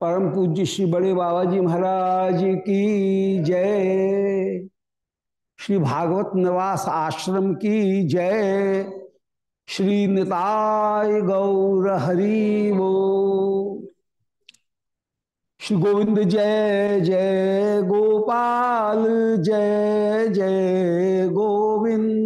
परम पूज्य श्री बड़े बाबा जी महाराज की जय। श्री भागवत निवास आश्रम की जय। श्री निताय गौर हरि वो। श्री गोविंद जय जय गोपाल, जय जय गोविंद।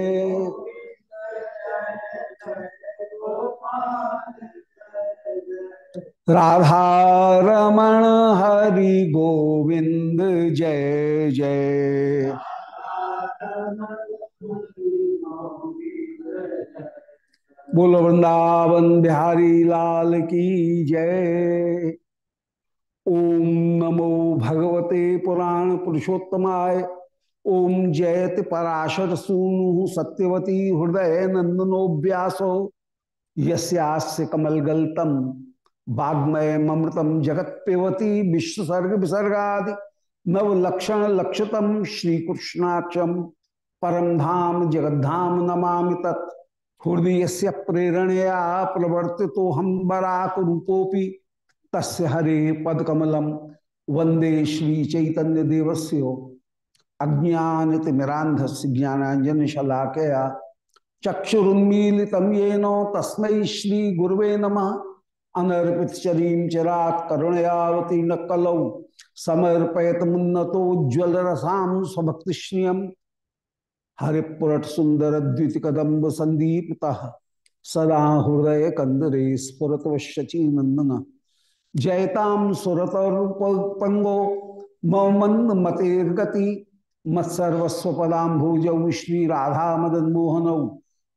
राधा रमण हरि गोविंद, जय जय। बोलो, वृंदावन बिहारी लाल की जय। ओम नमो भगवते पुराण पुरुषोत्तमाय। ओम जयत पराशर सूनु सत्यवती हृदय नंदनोंभ्यासो यस्यास्य कमलगल्तम। वाग्मय ममृतम जगत पेवती विश्वसर्ग विसर्गादि नव लक्षण लक्षतम श्री कृष्णाक्षम परम धाम जगद्धाम नमामि तत्। हृदय से प्रेरणया प्रवर्ति तो हम बराक रूपोपि तस् हरे पदकमलम वंदे श्री चैतन्य देवस्य अज्ञानतिमिरांधस्य ज्ञानांजन शलाकया चक्षुरुन्मीलितं येन तस्मै श्री गुरुवे नमः। अनर्पित चरीम चिरात करुणयावती न कलौ। समर्पयत मुन्नतोज्वल रसाम स्वभक्तिश्रियम हरिपुरट सुंदर द्वित कदम्ब संदीपता। सदा हृदय कंदरे स्फुरत शची नंदन जयताम सुरत पंगो ममंद मतेर्गति मत्सर्वस्व पदाम्भुजौ श्री राधा मदन मोहनौ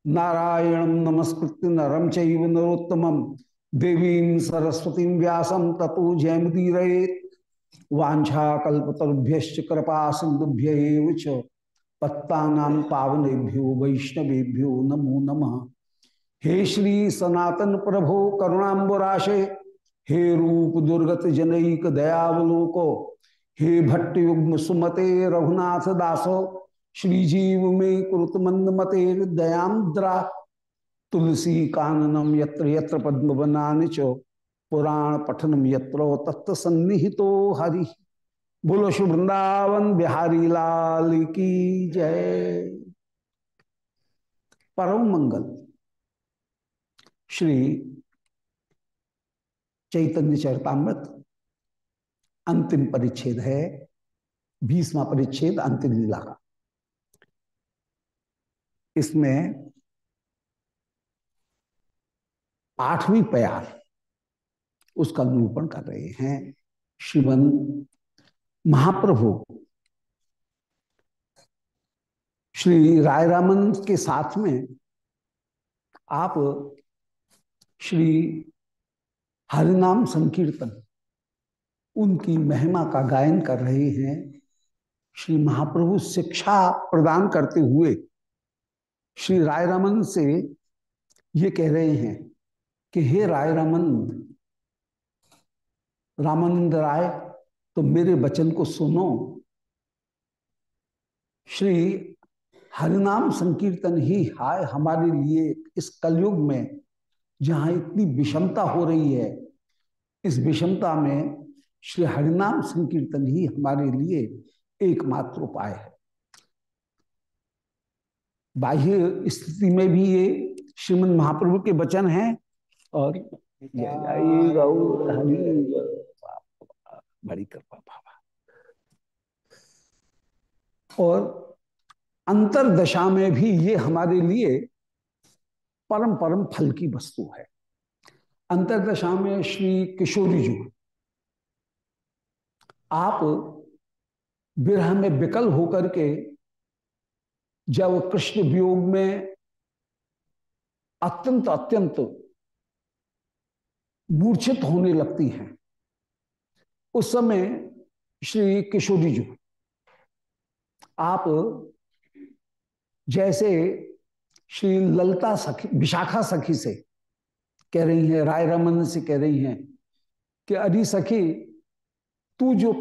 नारायण नमस्कृत्य नरम चैव नरोत्तमम्। देवीं सरस्वती व्यासं ततो जयमुदीरेत वाछाकुभ्य कृपा सिंधुभ्य पत्ता पावनेभ्यो वैष्णवेभ्यो नमो नमः। हे श्री सनातन प्रभो करुणाबुराशे हे रूप दुर्गत जनईक दयावलोको, हे भट्टयुग्म सुमते रघुनाथ दासो श्रीजीव में कुरुत मंद मते दयाद्रा तुलसी काननम यत्र यत्र पद्म बनान चो पुराण पठनम यत्रो तत्व सन्निहितो हरि। बोलो शुभ वृंदावन बिहारी लाल की जय। परम मंगल। श्री चैतन्य चरतामृत, अंतिम परिच्छेद है, बीसवा परिच्छेद, अंतिम लीला का। इसमें आठवीं प्यार उसका निरूपण कर रहे हैं शिवन महाप्रभु। श्री राय रामन के साथ में आप श्री हरिनाम संकीर्तन, उनकी महिमा का गायन कर रहे हैं। श्री महाप्रभु शिक्षा प्रदान करते हुए श्री राय रामन से ये कह रहे हैं कि हे राय रामन, रामानंद राय तो मेरे वचन को सुनो। श्री हरिनाम संकीर्तन ही हाय हमारे लिए इस कलयुग में, जहाँ इतनी विषमता हो रही है। इस विषमता में श्री हरिनाम संकीर्तन ही हमारे लिए एकमात्र उपाय है। बाह्य स्थिति में भी ये श्रीमद महाप्रभु के वचन हैं। और हरि बड़ी कृपा बाबा। और अंतरदशा में भी ये हमारे लिए परम परम फल की वस्तु है। अंतरदशा में श्री किशोरी जी आप विरह में विकल होकर के जब कृष्ण वियोग में अत्यंत अत्यंत मूर्छित होने लगती हैं। उस समय श्री किशोरी जी आप जैसे श्री ललता सखी, विशाखा सखी से कह रही है, राय रमन से कह रही हैं कि अरे सखी, तू जो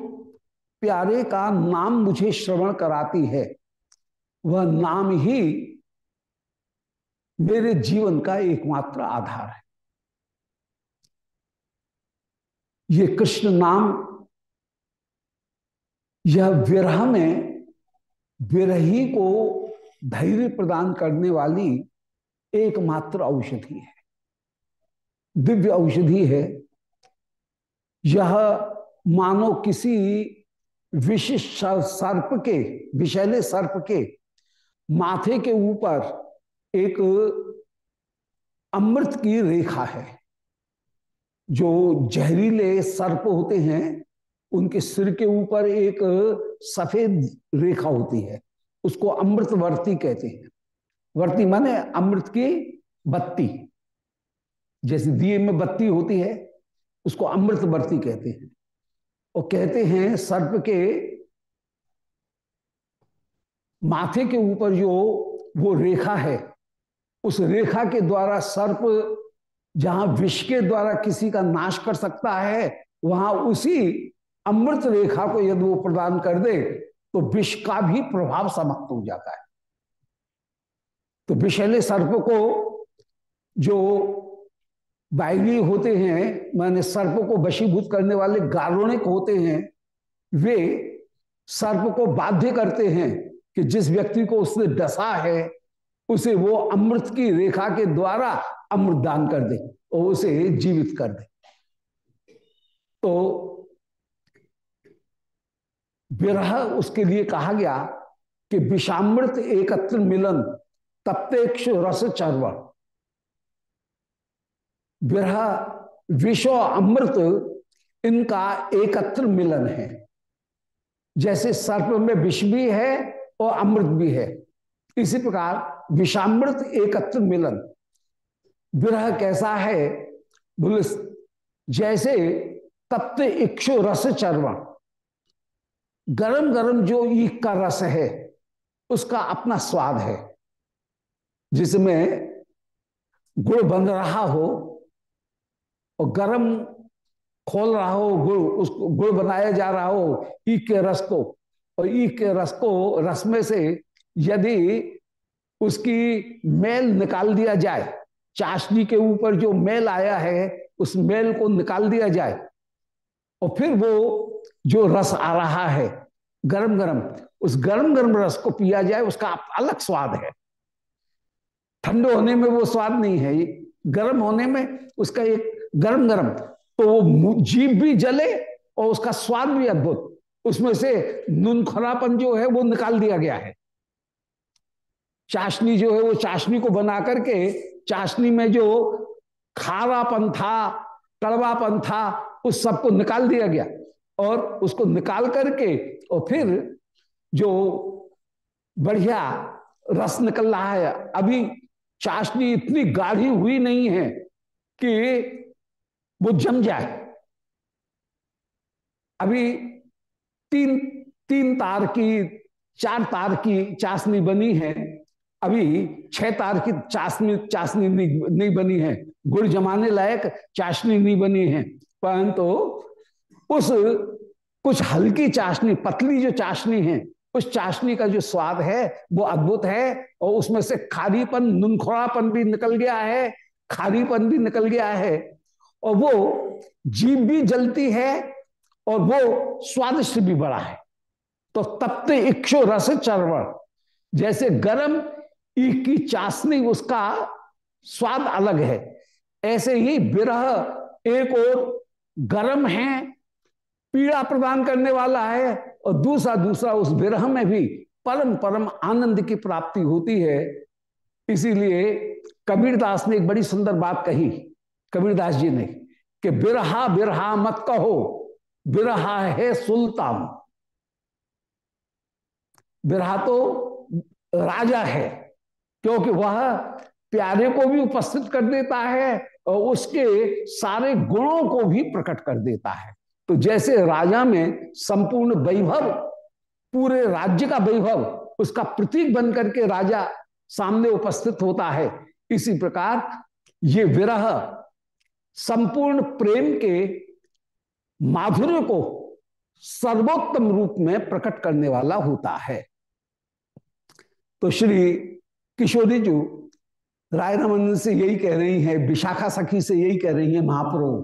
प्यारे का नाम मुझे श्रवण कराती है, वह नाम ही मेरे जीवन का एकमात्र आधार है। ये कृष्ण नाम, यह विरह में विरही को धैर्य प्रदान करने वाली एकमात्र औषधि है। दिव्य औषधि है। यह मानो किसी विशिष्ट सर्प के विशैले सर्प के माथे के ऊपर एक अमृत की रेखा है। जो जहरीले सर्प होते हैं, उनके सिर के ऊपर एक सफ़ेद रेखा होती है। उसको अमृत वर्ती कहते हैं। वर्ती माने अमृत की बत्ती। जैसे दिए में बत्ती होती है, उसको अमृत वर्ती कहते हैं। और कहते हैं सर्प के माथे के ऊपर जो वो रेखा है, उस रेखा के द्वारा सर्प जहाँ विष के द्वारा किसी का नाश कर सकता है, वहाँ उसी अमृत रेखा को यदि वो प्रदान कर दे तो विष का भी प्रभाव समाप्त हो जाता है। तो विषैले सर्प को जो बैगी होते हैं, माने सर्प को वशीभूत करने वाले गारुणिक होते हैं, वे सर्प को बाध्य करते हैं कि जिस व्यक्ति को उसने डसा है, उसे वो अमृत की रेखा के द्वारा अमृत दान कर दे और उसे जीवित कर दे। तो विरह उसके लिए कहा गया कि विषामृत एकत्र मिलन तप्तेक्ष रस चर्व। विरह, विष अमृत इनका एकत्र मिलन है। जैसे सर्प में विष भी है और अमृत भी है। इसी प्रकार विषामृत एकत्र मिलन। विरह कैसा है? बोले, जैसे तप्त इक्षु रस चर्वण गरम गरम जो ईख का रस है, उसका अपना स्वाद है। जिसमें गुड़ बन रहा हो और गरम खोल रहा हो, गुड़ उसको गुड़ बनाया जा रहा हो, ईख के रस को। और ईख के रस को, रस में से यदि उसकी मेल निकाल दिया जाए चाशनी के ऊपर जो मेल आया है, उस मेल को निकाल दिया जाए। और फिर वो जो रस आ रहा है गरम गरम उस गरम गरम रस को पिया जाए, उसका अलग स्वाद है। ठंडे होने में वो स्वाद नहीं है गर्म होने में उसका एक गरम गरम तो वो जीप भी जले और उसका स्वाद भी अद्भुत। उसमें से नुनखरापन जो है, वो निकाल दिया गया है। चाशनी जो है, वो चाशनी को बना करके चाशनी में जो खारापन था, कड़वापन था, उस सबको निकाल दिया गया। और उसको निकाल करके और फिर जो बढ़िया रस निकल रहा है, अभी चाशनी इतनी गाढ़ी हुई नहीं है कि वो जम जाए। अभी तीन तीन तार की, चार तार की चाशनी बनी है। अभी छह तार की चाशनी चाशनी नहीं, बनी है। गुड़ जमाने लायक चाशनी नहीं बनी है। परंतु तो उस कुछ हल्की चाशनी पतली जो चाशनी है उस चाशनी का जो स्वाद है वो अद्भुत है और उसमें से खारीपन नुनखोड़ापन भी निकल गया है खारीपन भी निकल गया है और वो जीव भी जलती है और वो स्वादिष्ट भी बड़ा है। तो तप्ते इक्षो रस चरवण जैसे गरम ईख की चाशनी, उसका स्वाद अलग है। ऐसे ही विरह एक और गरम है, पीड़ा प्रदान करने वाला है, और दूसरा दूसरा उस विरह में भी परम परम आनंद की प्राप्ति होती है। इसीलिए कबीरदास ने एक बड़ी सुंदर बात कही, कबीरदास जी ने, कि बिरहा बिरहा मत कहो, बिरहा है सुल्तान। बिरहा तो राजा है। क्योंकि वह प्यारे को भी उपस्थित कर देता है और उसके सारे गुणों को भी प्रकट कर देता है। तो जैसे राजा में संपूर्ण वैभव, पूरे राज्य का वैभव, उसका प्रतीक बन करके राजा सामने उपस्थित होता है। इसी प्रकार ये विरह संपूर्ण प्रेम के माधुर्य को सर्वोत्तम रूप में प्रकट करने वाला होता है। तो श्री किशोरी जी, राय रमन से यही कह रही है, विशाखा सखी से यही कह रही है महाप्रभु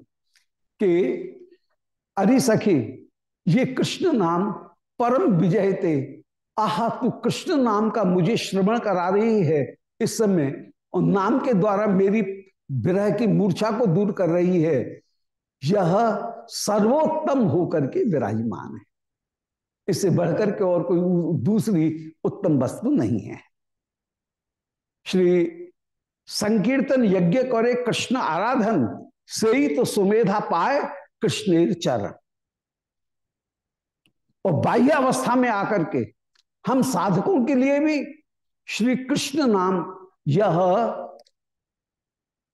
कि अरे सखी, ये कृष्ण नाम परम विजय थे आह, तू कृष्ण नाम का मुझे श्रवण करा रही है इस समय और नाम के द्वारा मेरी विरह की मूर्छा को दूर कर रही है। यह सर्वोत्तम होकर के विराजमान है। इससे बढ़कर के और कोई दूसरी उत्तम वस्तु नहीं है। श्री संकीर्तन यज्ञ करे कृष्ण आराधन से ही तो सुमेधा पाए कृष्ण चरण। और बाह्य अवस्था में आकर के हम साधकों के लिए भी श्री कृष्ण नाम यह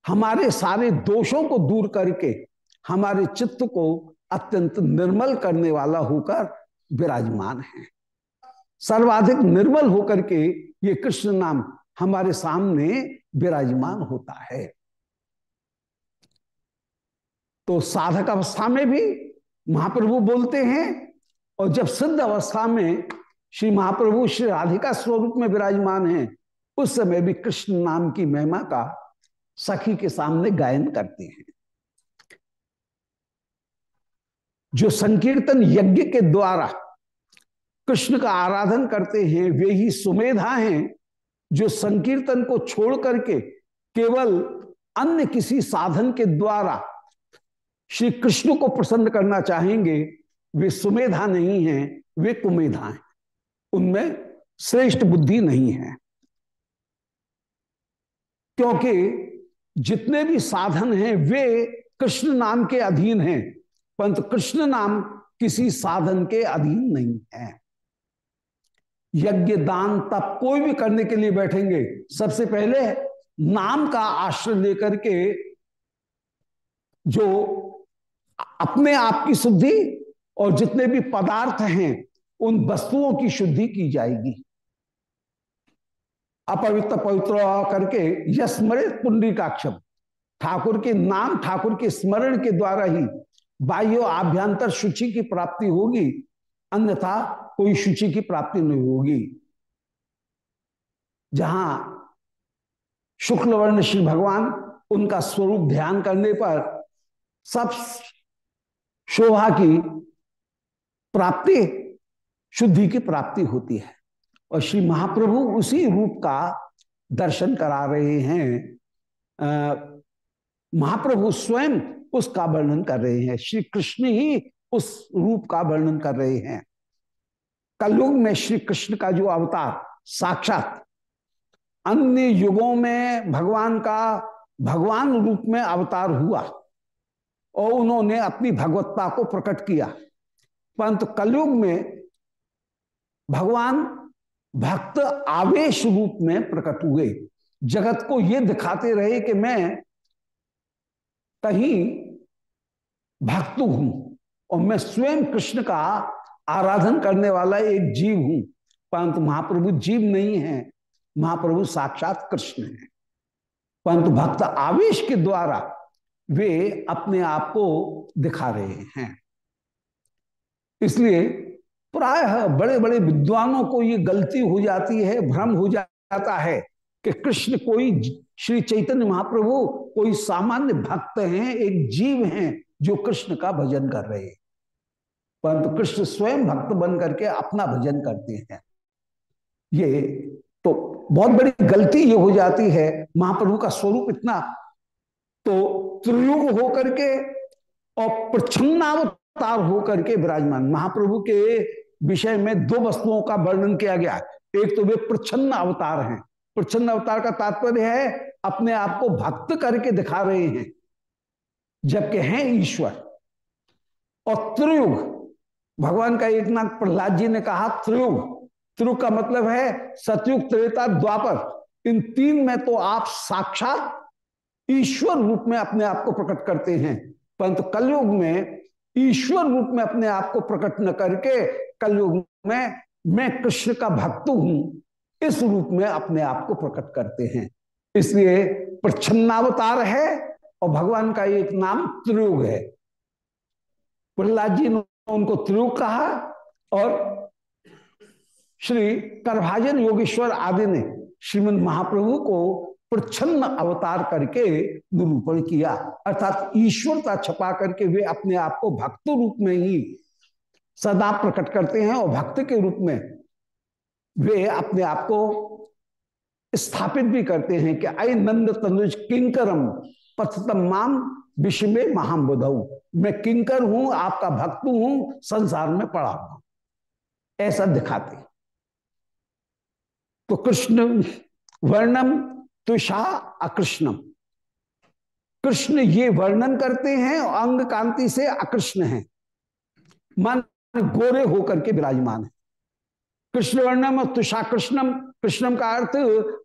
हमारे सारे दोषों को दूर करके हमारे चित्त को अत्यंत निर्मल करने वाला होकर विराजमान है। सर्वाधिक निर्मल होकर के ये कृष्ण नाम हमारे सामने विराजमान होता है। तो साधक अवस्था में भी महाप्रभु बोलते हैं और जब सिद्ध अवस्था में श्री महाप्रभु श्री राधिका स्वरूप में विराजमान है, उस समय भी कृष्ण नाम की महिमा का सखी के सामने गायन करते हैं। जो संकीर्तन यज्ञ के द्वारा कृष्ण का आराधन करते हैं, वे ही सुमेधा हैं जो संकीर्तन को छोड़ करके केवल अन्य किसी साधन के द्वारा श्री कृष्ण को प्रसन्न करना चाहेंगे, वे सुमेधा नहीं हैं, वे कुमेधा हैं। उनमें श्रेष्ठ बुद्धि नहीं है। क्योंकि जितने भी साधन हैं, वे कृष्ण नाम के अधीन हैं, परंतु कृष्ण नाम किसी साधन के अधीन नहीं है। यज्ञ दान तप कोई भी करने के लिए बैठेंगे। सबसे पहले नाम का आश्रय लेकर के जो अपने आप की शुद्धि और जितने भी पदार्थ हैं, उन वस्तुओं की शुद्धि की जाएगी। अपवित्र पवित्र करके यह यस्मरित पुंडरीकाक्षम। ठाकुर के नाम, ठाकुर के स्मरण के द्वारा ही बाह्य आभ्यंतर शुचि की प्राप्ति होगी। अन्यथा कोई शुचि की प्राप्ति नहीं होगी। जहाँ शुक्ल वर्ण श्री भगवान उनका स्वरूप ध्यान करने पर सब शोभा की प्राप्ति, शुद्धि की प्राप्ति होती है। और श्री महाप्रभु उसी रूप का दर्शन करा रहे हैं। महाप्रभु स्वयं उसका वर्णन कर रहे हैं। श्री कृष्ण ही उस रूप का वर्णन कर रहे हैं। कलयुग में श्री कृष्ण का जो अवतार, साक्षात अन्य युगों में भगवान का भगवान रूप में अवतार हुआ और उन्होंने अपनी भगवत्ता को प्रकट किया। परंतु कलयुग में भगवान भक्त आवेश रूप में प्रकट हुए। जगत को यह दिखाते रहे कि मैं कहीं भक्त हूँ। और मैं स्वयं कृष्ण का आराधन करने वाला एक जीव हूँ। परंतु महाप्रभु जीव नहीं है, महाप्रभु साक्षात कृष्ण है। परंतु भक्त आवेश के द्वारा वे अपने आप को दिखा रहे हैं। इसलिए प्रायः बड़े बड़े विद्वानों को ये गलती हो जाती है, भ्रम हो जाता है कि कृष्ण कोई श्री चैतन्य महाप्रभु कोई सामान्य भक्त हैं, एक जीव हैं। जो कृष्ण का भजन कर रहे परंतु कृष्ण स्वयं भक्त बन करके अपना भजन करते हैं। ये तो बहुत बड़ी गलती ये हो जाती है। महाप्रभु का स्वरूप इतना तो त्रियुग होकर के और प्रच्छन्नावतार होकर के विराजमान। महाप्रभु के विषय में दो वस्तुओं का वर्णन किया गया एक तो वे प्रच्छन्न अवतार हैं। प्रच्छन्न अवतार का तात्पर्य है, अपने आप को भक्त करके दिखा रहे हैं। जबकि हैं ईश्वर। और त्रियुग, भगवान का एक नाथ प्रहलाद जी ने कहा, त्रियुग। त्रियुग का मतलब है सतयुग, त्रेता, द्वापर। इन तीन में तो आप साक्षात ईश्वर रूप में अपने आप को प्रकट करते हैं। परंतु कलयुग में ईश्वर रूप में अपने आप को प्रकट न करके कलयुग में मैं कृष्ण का भक्त हूँ, इस रूप में अपने आप को प्रकट करते हैं। इसलिए प्रच्छन्नावतार है और भगवान का एक नाम त्रियुग है। प्रहलाद जी ने उनको त्रियुग कहा और श्री करभाजन योगेश्वर आदि ने श्रीमद महाप्रभु को प्रच्छन्न अवतार करके निरूपण किया। अर्थात ईश्वरता छपा करके वे अपने आप को भक्त रूप में ही सदा प्रकट करते हैं और भक्त के रूप में वे अपने आप को स्थापित भी करते हैं कि आई नंद तनुज किंकरम पथतम माम विश्व में महाम बुधऊ मैं किंकर हूँ, आपका भक्त हूँ, संसार में पड़ा हूँ। ऐसा दिखाते तो कृष्ण, वर्णम तुषा अकृष्णम। कृष्ण ये वर्णन करते हैं अंग कांति से अकृष्ण है। मन, गोरे होकर के विराजमान है। कृष्ण वर्णम और तुषा कृष्णम कृष्णम का अर्थ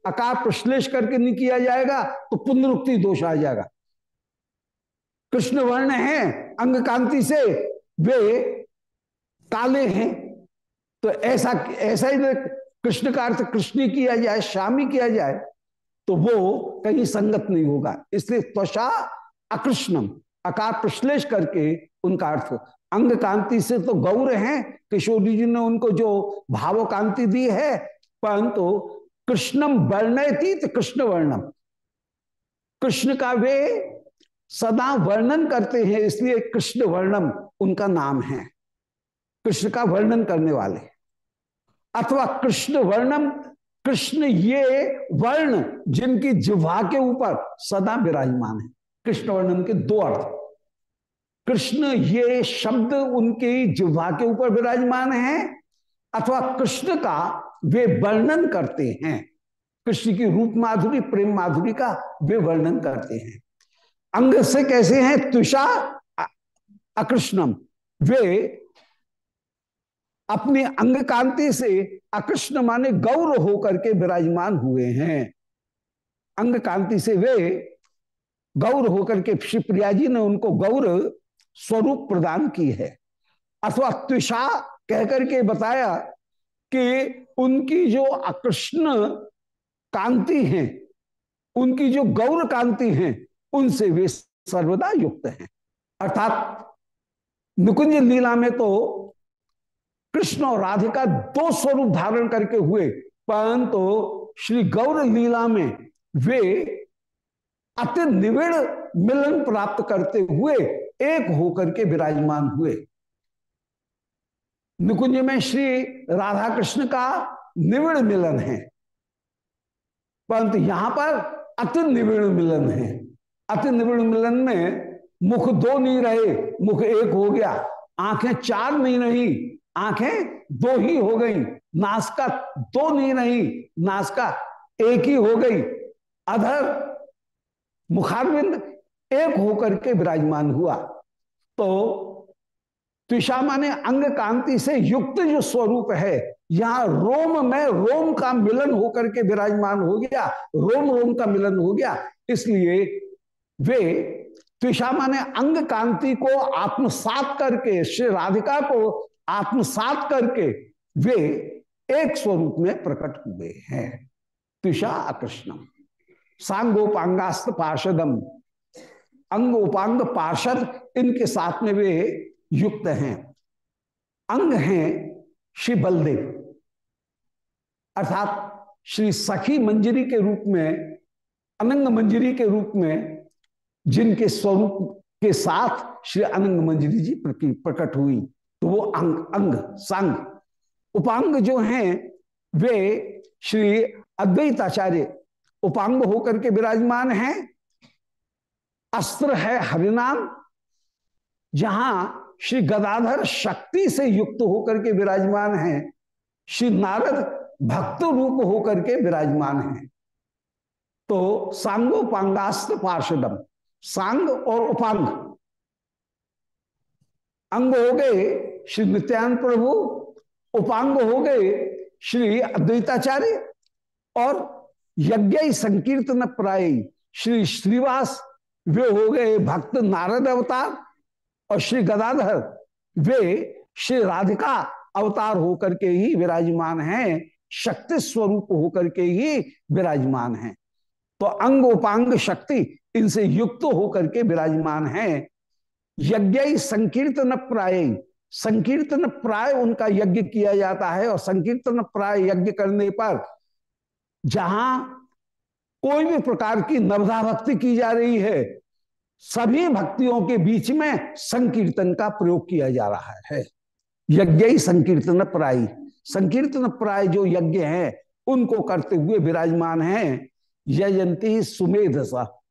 अकार प्रश्लेष करके नहीं किया जाएगा तो पुनरुक्ति दोष आ जाएगा। कृष्ण वर्ण है, अंग कांति से वे काले हैं तो ऐसा ऐसा ही कृष्ण का अर्थ कृष्ण किया जाए, श्यामी किया जाए तो वो कहीं संगत नहीं होगा। इसलिए त्वचा अकृष्णम, अकार प्रश्लेष करके उनका अर्थ अंग कांति से तो गौर है, किशोरी जी ने उनको जो भाव कांति दी है, परंतु कृष्णम वर्णयती तो कृष्ण वर्णम। कृष्ण का वे सदा वर्णन करते हैं, इसलिए कृष्ण वर्णम उनका नाम है। कृष्ण का वर्णन करने वाले। अथवा कृष्ण वर्णम, कृष्ण ये वर्ण जिनकी जिह्वा के ऊपर सदा विराजमान है। कृष्ण वर्णन के दो अर्थ। कृष्ण ये शब्द उनकी जिह्वा के ऊपर विराजमान है, अथवा कृष्ण का वे वर्णन करते हैं। कृष्ण की रूप माधुरी, प्रेम माधुरी का वे वर्णन करते हैं। अंग से कैसे हैं? तुषा अकृष्णम। वे अपने अंग कांति से अकृष्ण माने गौर होकर के विराजमान हुए हैं। अंग कांति से वे गौर होकर के शिवप्रिया जी ने उनको गौर स्वरूप प्रदान की है। अथवा त्विषा कहकर के बताया कि उनकी जो अकृष्ण कांति है, उनकी जो गौर कांति है, उनसे वे सर्वदा युक्त हैं। अर्थात निकुंज लीला में तो कृष्ण और राधिका दो स्वरूप धारण करके हुए, परंतु तो श्री गौर लीला में वे अति निविड़ मिलन प्राप्त करते हुए एक होकर के विराजमान हुए। निकुंज में श्री राधा कृष्ण का निविड़ मिलन है। परंतु यहाँ पर अति निविड़ मिलन है। अति निविड़ मिलन में मुख दो नहीं रहे, मुख एक हो गया। आँखें चार नहीं रही, आँखें दो ही हो गई। नासका दो नहीं रही नासका एक ही हो गई। अधर मुखारविंद एक होकर के विराजमान हुआ। तो त्विषा माने अंग कांति से युक्त जो स्वरूप है, यहाँ रोम में रोम का मिलन होकर के विराजमान हो गया। रोम रोम का मिलन हो गया। इसलिए वे त्विषा माने अंग कांति को आत्मसात करके, श्री राधिका को आत्मसात करके वे एक स्वरूप में प्रकट हुए हैं। तुषा अकृष्णम सांगोपांगास्त पार्षदम। अंग उपांग पार्षद, इनके साथ में वे युक्त हैं। अंग हैं श्री बलदेव। अर्थात श्री सखी मंजरी के रूप में, अनंग मंजरी के रूप में, जिनके स्वरूप के साथ श्री अनंग मंजरी जी प्रकट हुई तो वो अंग अंग, संग। उपांग जो हैं, वे श्री अद्वैताचार्य उपांग होकर के विराजमान हैं अस्त्र है हरिनाम, जहाँ श्री गदाधर शक्ति से युक्त होकर के विराजमान हैं, श्री नारद भक्त रूप होकर के विराजमान हैं। तो सांगोपांगास्त्र पार्षदम, सांग और उपांग। अंग हो गए श्री नित्यानंद प्रभु, उपांग हो गए श्री अद्वैताचार्य और यज्ञ संकीर्तन प्राय श्री श्रीवास वे हो गए भक्त नारद अवतार और श्री गदाधर। वे श्री राधिका अवतार होकर के ही विराजमान हैं, शक्ति स्वरूप होकर के ही विराजमान हैं। तो अंग उपांग शक्ति इनसे युक्त होकर के विराजमान हैं। यज्ञ संकीर्तन प्राय संकीर्तन प्राय उनका यज्ञ किया जाता है और संकीर्तन प्राय यज्ञ करने पर जहाँ कोई भी प्रकार की नवधा भक्ति की जा रही है, सभी भक्तियों के बीच में संकीर्तन का प्रयोग किया जा रहा है। यज्ञ ही संकीर्तन प्राय। संकीर्तन प्राय जो यज्ञ है, उनको करते हुए विराजमान है यजंती सुमेधसा।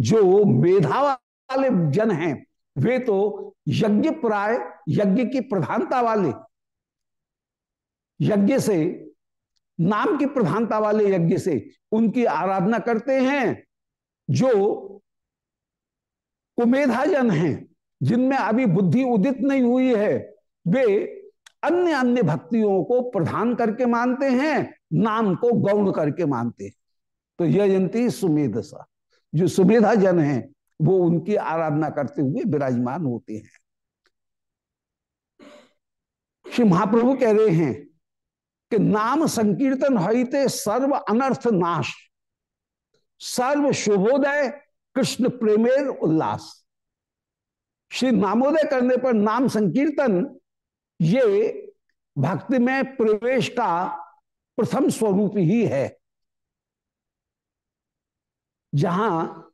जो मेधा वाले जन हैं, वे तो यज्ञ प्राय, यज्ञ की प्रधानता वाले। यज्ञ से नाम की प्रधानता वाले यज्ञ से उनकी आराधना करते हैं, जो कुमेधाजन हैं, जिनमें अभी बुद्धि उदित नहीं हुई है, वे अन्य अन्य भक्तियों को प्रधान करके मानते हैं, नाम को गौण करके मानते हैं। तो यजंती सुमेधसा, जो सुमेधा जन है, वो उनकी आराधना करते हुए विराजमान होते हैं। श्री महाप्रभु कह रहे हैं कि नाम संकीर्तन हईते सर्व अनर्थ नाश। सर्व शुभोदय, कृष्ण प्रेमेर उल्लास। श्री नामोदय करने पर नाम संकीर्तन, ये भक्ति में प्रवेश का प्रथम स्वरूप ही है। जहाँ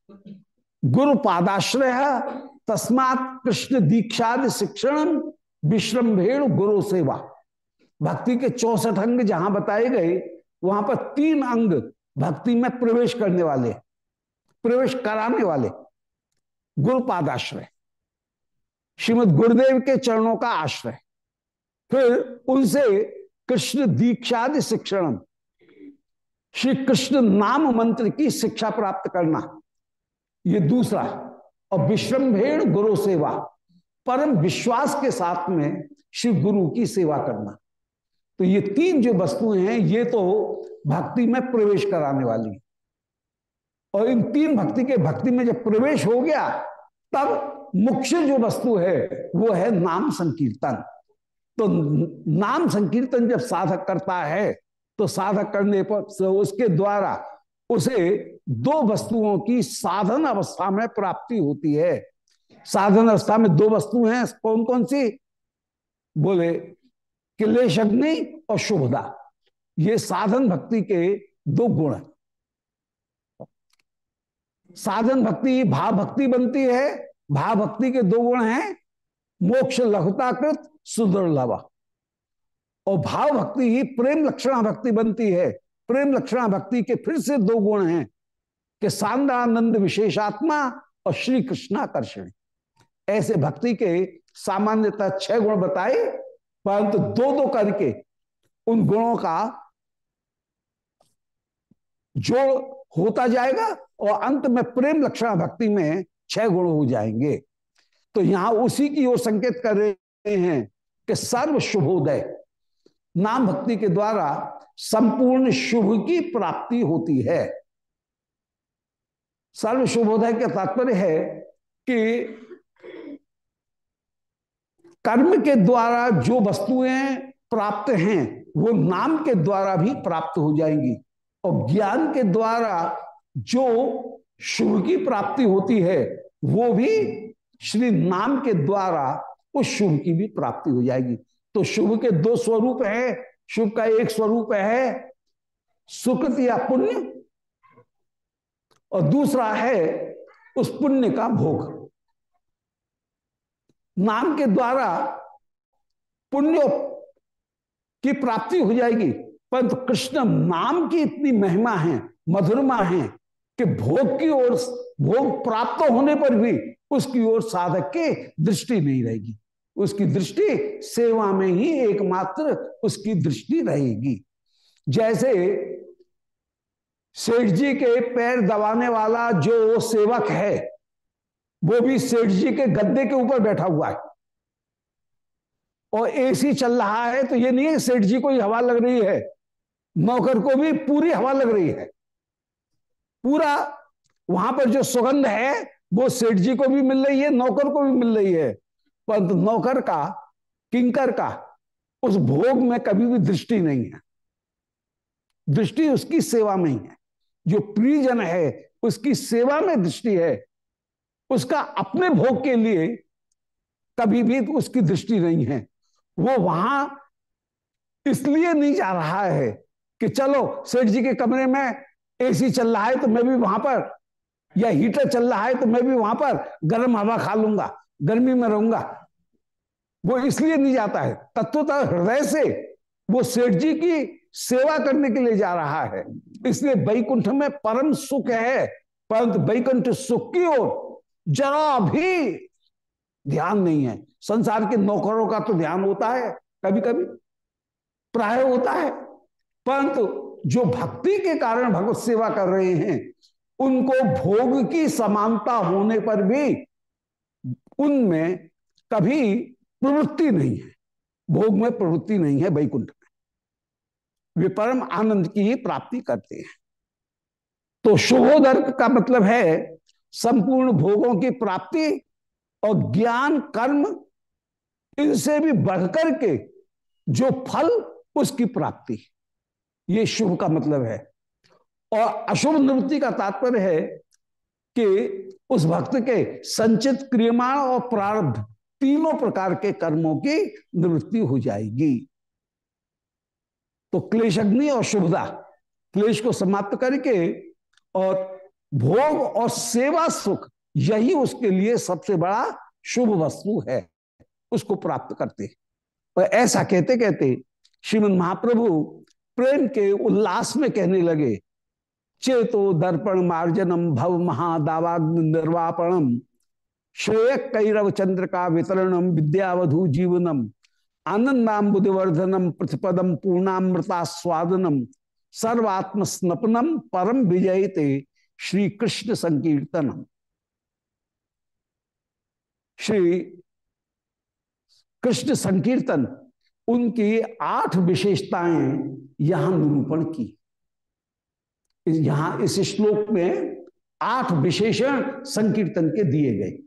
गुरु पादाश्रय, तस्मात कृष्ण दीक्षाद शिक्षण विश्रम्भेण गुरु सेवा। भक्ति के चौसठ अंग जहाँ बताए गए, वहाँ पर तीन अंग भक्ति में प्रवेश करने वाले, प्रवेश कराने वाले। गुरुपादाश्रय। श्रीमद गुरुदेव के चरणों का आश्रय। फिर उनसे कृष्ण दीक्षादि शिक्षण श्री कृष्ण नाम मंत्र की शिक्षा प्राप्त करना। ये दूसरा। और विश्रम्भेण गुरु सेवा। परम विश्वास के साथ में श्री गुरु की सेवा करना। तो ये तीन जो वस्तुएँ हैं, ये तो भक्ति में प्रवेश कराने वाली और इन तीन भक्ति के भक्ति में जब प्रवेश हो गया, तब मुख्य जो वस्तु है, वो है नाम संकीर्तन। तो नाम संकीर्तन जब साधक करता है तो साधक करने पर उसके द्वारा उसे दो वस्तुओं की साधन अवस्था में प्राप्ति होती है। साधन अवस्था में दो वस्तु हैं कौन कौन सी? बोले किलेश अग्नि और शुभदा। ये साधन भक्ति के दो गुण हैं। साधन भक्ति, भाव भक्ति बनती है। भाव भक्ति के दो गुण हैं, मोक्ष लघुताकृत सुदुर्लभ और भाव भक्ति ही प्रेम लक्षणा भक्ति बनती है। प्रेम लक्षणा भक्ति के फिर से दो गुण हैं, कि सांदानंद विशेषात्मा और श्री कृष्णाकर्षण। ऐसे भक्ति के सामान्यतः छह गुण बताए परंतु दो दो करके उन गुणों का जो होता जाएगा और अंत में प्रेम लक्षणा भक्ति में छह गुण हो जाएँगे। तो यहाँ उसी की ओर संकेत कर रहे हैं कि सर्व शुभोदय नाम भक्ति के द्वारा संपूर्ण शुभ की प्राप्ति होती है। सर्व शुभोदय का तात्पर्य है कि कर्म के द्वारा जो वस्तुएँ प्राप्त हैं, वो नाम के द्वारा भी प्राप्त हो जाएँगी। और ज्ञान के द्वारा जो शुभ की प्राप्ति होती है, वो भी श्री नाम के द्वारा उस शुभ की भी प्राप्ति हो जाएगी। तो शुभ के दो स्वरूप है, शुभ का एक स्वरूप है सुकृत या पुण्य, और दूसरा है उस पुण्य का भोग। नाम के द्वारा पुण्य की प्राप्ति हो जाएगी। परंतु कृष्ण नाम की इतनी महिमा है, मधुरमा है कि भोग की ओर, भोग प्राप्त होने पर भी उसकी ओर साधक की दृष्टि नहीं रहेगी। उसकी दृष्टि सेवा में ही एकमात्र उसकी दृष्टि रहेगी। जैसे सेठ जी के पैर दबाने वाला जो सेवक है वो भी सेठ जी के गद्दे के ऊपर बैठा हुआ है। और एसी चल रहा है तो ये नहीं है सेठ जी को ही हवा लग रही है नौकर को भी पूरी हवा लग रही है। पूरा वहाँ पर जो सुगंध है, वो सेठ जी को भी मिल रही है, नौकर को भी मिल रही है। परंतु नौकर का, किंकर का, उस भोग में कभी भी दृष्टि नहीं है। दृष्टि उसकी सेवा में ही है। जो प्रियजन है, उसकी सेवा में दृष्टि है। उसका अपने भोग के लिए कभी भी उसकी दृष्टि नहीं है। वो वहाँ इसलिए नहीं जा रहा है कि चलो, सेठ जी के कमरे में एसी चल रहा है तो मैं भी वहाँ पर, या हीटर चल रहा है तो मैं भी वहाँ पर गर्म हवा खा लूँगा, गर्मी में रहूँगा। वो इसलिए नहीं जाता है। तत्वतः हृदय से वो सेठ जी की सेवा करने के लिए जा रहा है। इसलिए बैकुंठ में परम सुख है, परंतु बैकुंठ सुख की ओर जरा भी ध्यान नहीं है। संसार के नौकरों का तो ध्यान होता है कभी कभी प्राय होता है। परंतु जो भक्ति के कारण भगवत सेवा कर रहे हैं, उनको भोग की समानता होने पर भी उनमें कभी प्रवृत्ति नहीं है। भोग में प्रवृत्ति नहीं है वैकुंठ में। वे परम आनंद की ही प्राप्ति करते हैं। तो शुभोदर का मतलब है संपूर्ण भोगों की प्राप्ति और ज्ञान, कर्म, इनसे भी बढ़कर के जो फल, उसकी प्राप्ति। ये शुभ का मतलब है। और अशुभ निवृत्ति का तात्पर्य है कि उस भक्त के संचित क्रियमाण और प्रारब्ध तीनों प्रकार के कर्मों की निवृत्ति हो जाएगी। तो क्लेश अग्नि और शुभदा, क्लेश को समाप्त करके और भोग और सेवा सुख, यही उसके लिए सबसे बड़ा शुभ वस्तु है। उसको प्राप्त करते और ऐसा कहते कहते श्रीमद महाप्रभु प्रेम के उल्लास में कहने लगे, चेतो दर्पण मार्जनम भव महादावाग्न निर्वापणम श्रेय कैरव चंद्र का वितरणम विद्यावधु जीवनम आनंदाम बुद्धिवर्धनम प्रतिपदम पूर्णामृता स्वादनम सर्वात्म स्नपनम परम विजयते श्री कृष्ण संकीर्तनम श्री कृष्ण संकीर्तन, उनकी आठ विशेषताएँ यहाँ निरूपण की। यहाँ इस श्लोक में आठ विशेषण संकीर्तन के दिए गए।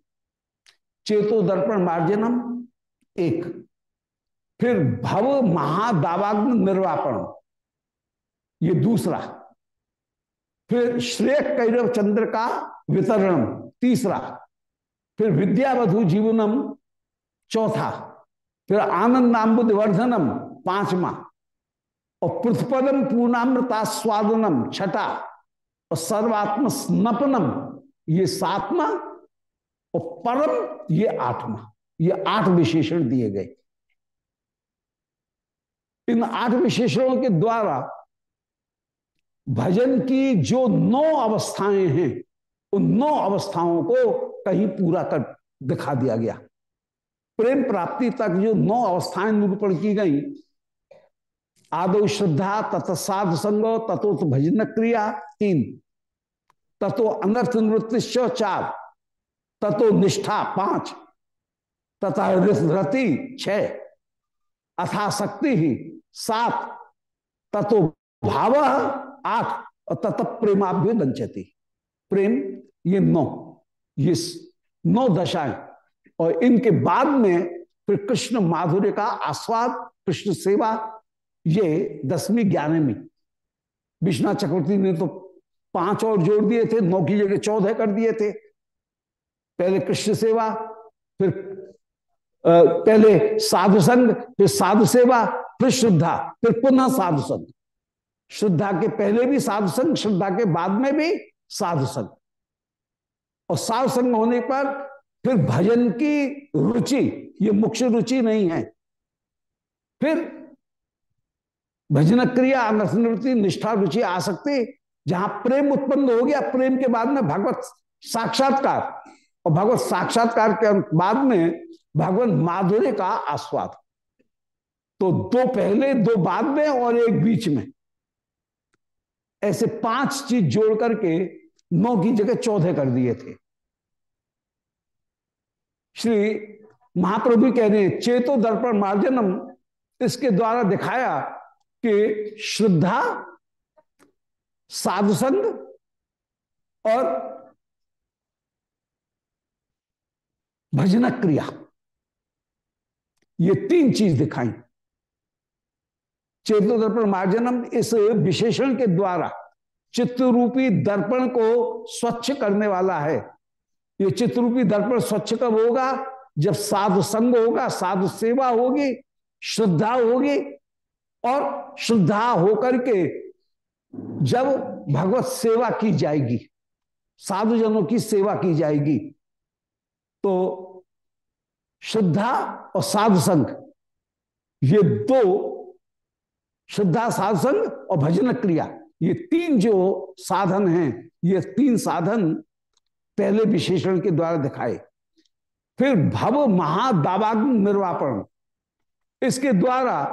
चेतो दर्पण मार्जनम, एक। फिर भव महादावाग्न निर्वापण, ये दूसरा। फिर श्रेय कैरव चंद्र का वितरण, तीसरा। फिर विद्यावधु जीवनम, चौथा। फिर वर्धनम पांचवा। और पृथ्वदम पूर्णामृता स्वादनम, छठा। और सर्वात्म स्नपनम, ये सातवा। और परम, ये आठवा। ये आठ विशेषण दिए गए। इन आठ विशेषणों के द्वारा भजन की जो नौ अवस्थाएँ हैं, उन नौ अवस्थाओं को कहीं पूरा कर दिखा दिया गया। प्रेम प्राप्ति तक जो नौ अवस्थाएँ निरूपण की गई, आदो श्रद्धा तथा साध संगो तथो भजन क्रिया तीन तत्व अनर्थ निवृत्ति चार तत्व निष्ठा पाँच, तथा रति छ, अथाशक्ति ही सात तत्व भाव आठ और तत प्रेमाभ्य दंचती। प्रेम, ये नौ ये नौ दशाएँ। और इनके बाद में फिर कृष्ण माधुर्य का आस्वाद, कृष्ण सेवा, ये दसवीं ग्यारहवीं। विश्वनाथ चक्रवर्ती ने तो पाँच और जोड़ दिए थे, नौ की जगह चौदह कर दिए थे। पहले कृष्ण सेवा, फिर पहले साधु संघ, फिर साधु सेवा, फिर श्रद्धा, फिर पुनः साधु संग श्रद्धा के पहले भी साधु संग, श्रद्धा के बाद में भी साधु संग। और साधु संग होने पर फिर भजन की रुचि, ये मुख्य रुचि नहीं है। फिर भजन क्रिया अनर्थनिवृत्ति निष्ठा, रुचि आ सकती जहाँ प्रेम उत्पन्न हो गया, प्रेम के बाद में भगवत साक्षात्कार। और भगवत साक्षात्कार के बाद में भगवान माधुर्य का आस्वाद। तो दो पहले, दो बाद में और एक बीच में। ऐसे पाँच चीज़ जोड़ करके नौ की जगह चौदह कर दिए थे। श्री महाप्रभु कह रहे हैं, चेतो दर्पण मार्जनम। इसके द्वारा दिखाया कि श्रद्धा, साधुसंग और भजन क्रिया ये तीन चीज़ दिखाई। चेतो दर्पण मार्जनम इस विशेषण के द्वारा चित्रूपी दर्पण को स्वच्छ करने वाला है। ये चित्रूपी दर्पण स्वच्छ कब होगा? जब साधु संग होगा, साधु सेवा होगी, श्रद्धा होगी और श्रद्धा होकर के जब भगवत सेवा की जाएगी साधु जनों की सेवा की जाएगी तो श्रद्धा और साधु संग ये दो श्रद्धा साधु संग और भजन क्रिया, ये तीन जो साधन हैं, ये तीन साधन पहले विशेषण के द्वारा दिखाए। फिर भव महादावाग्न निर्वापण, इसके द्वारा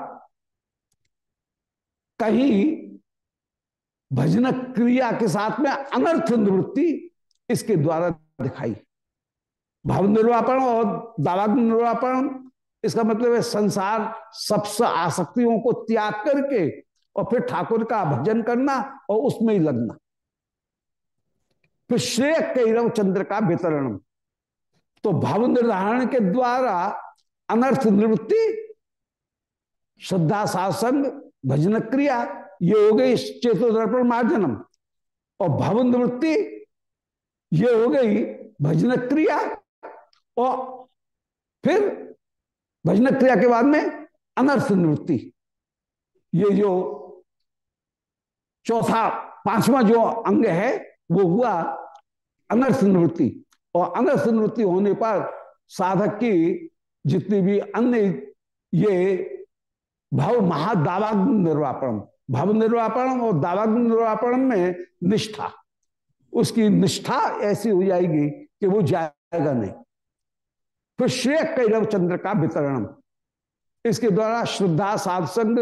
कहीं भजन क्रिया के साथ में अनर्थ निवृत्ति इसके द्वारा दिखाई। भाव निर्वापण और दावाग्न निर्वापण इसका मतलब है संसार सबसे आसक्तियों को त्याग करके और फिर ठाकुर का भजन करना और उसमें ही लगना। फिर श्रेय कैरव चंद्र का वितरण। तो भाव निर्धारण के द्वारा अनर्थ निवृत्ति, श्रद्धा शासन भजन क्रिया ये हो गई चेतोदर्पण मार्जनम और भव निवृत्ति, ये हो गई भजन क्रिया और फिर भजन क्रिया के बाद में अनर्थ निवृत्ति। ये जो चौथा, पांचवा जो अंग है, वो हुआ अनर्थ निवृत्ति। और अनर्थ निवृत्ति होने पर साधक की जितनी भी अन्य ये भव महादावाग्न निर्वापण भव निर्वापण और दावाग्न निर्वापण में निष्ठा। उसकी निष्ठा ऐसी हो जाएगी कि वो जाएगा नहीं। फिर श्रेय कैरव चंद्र का वितरण। इसके द्वारा श्रद्धा साधसंग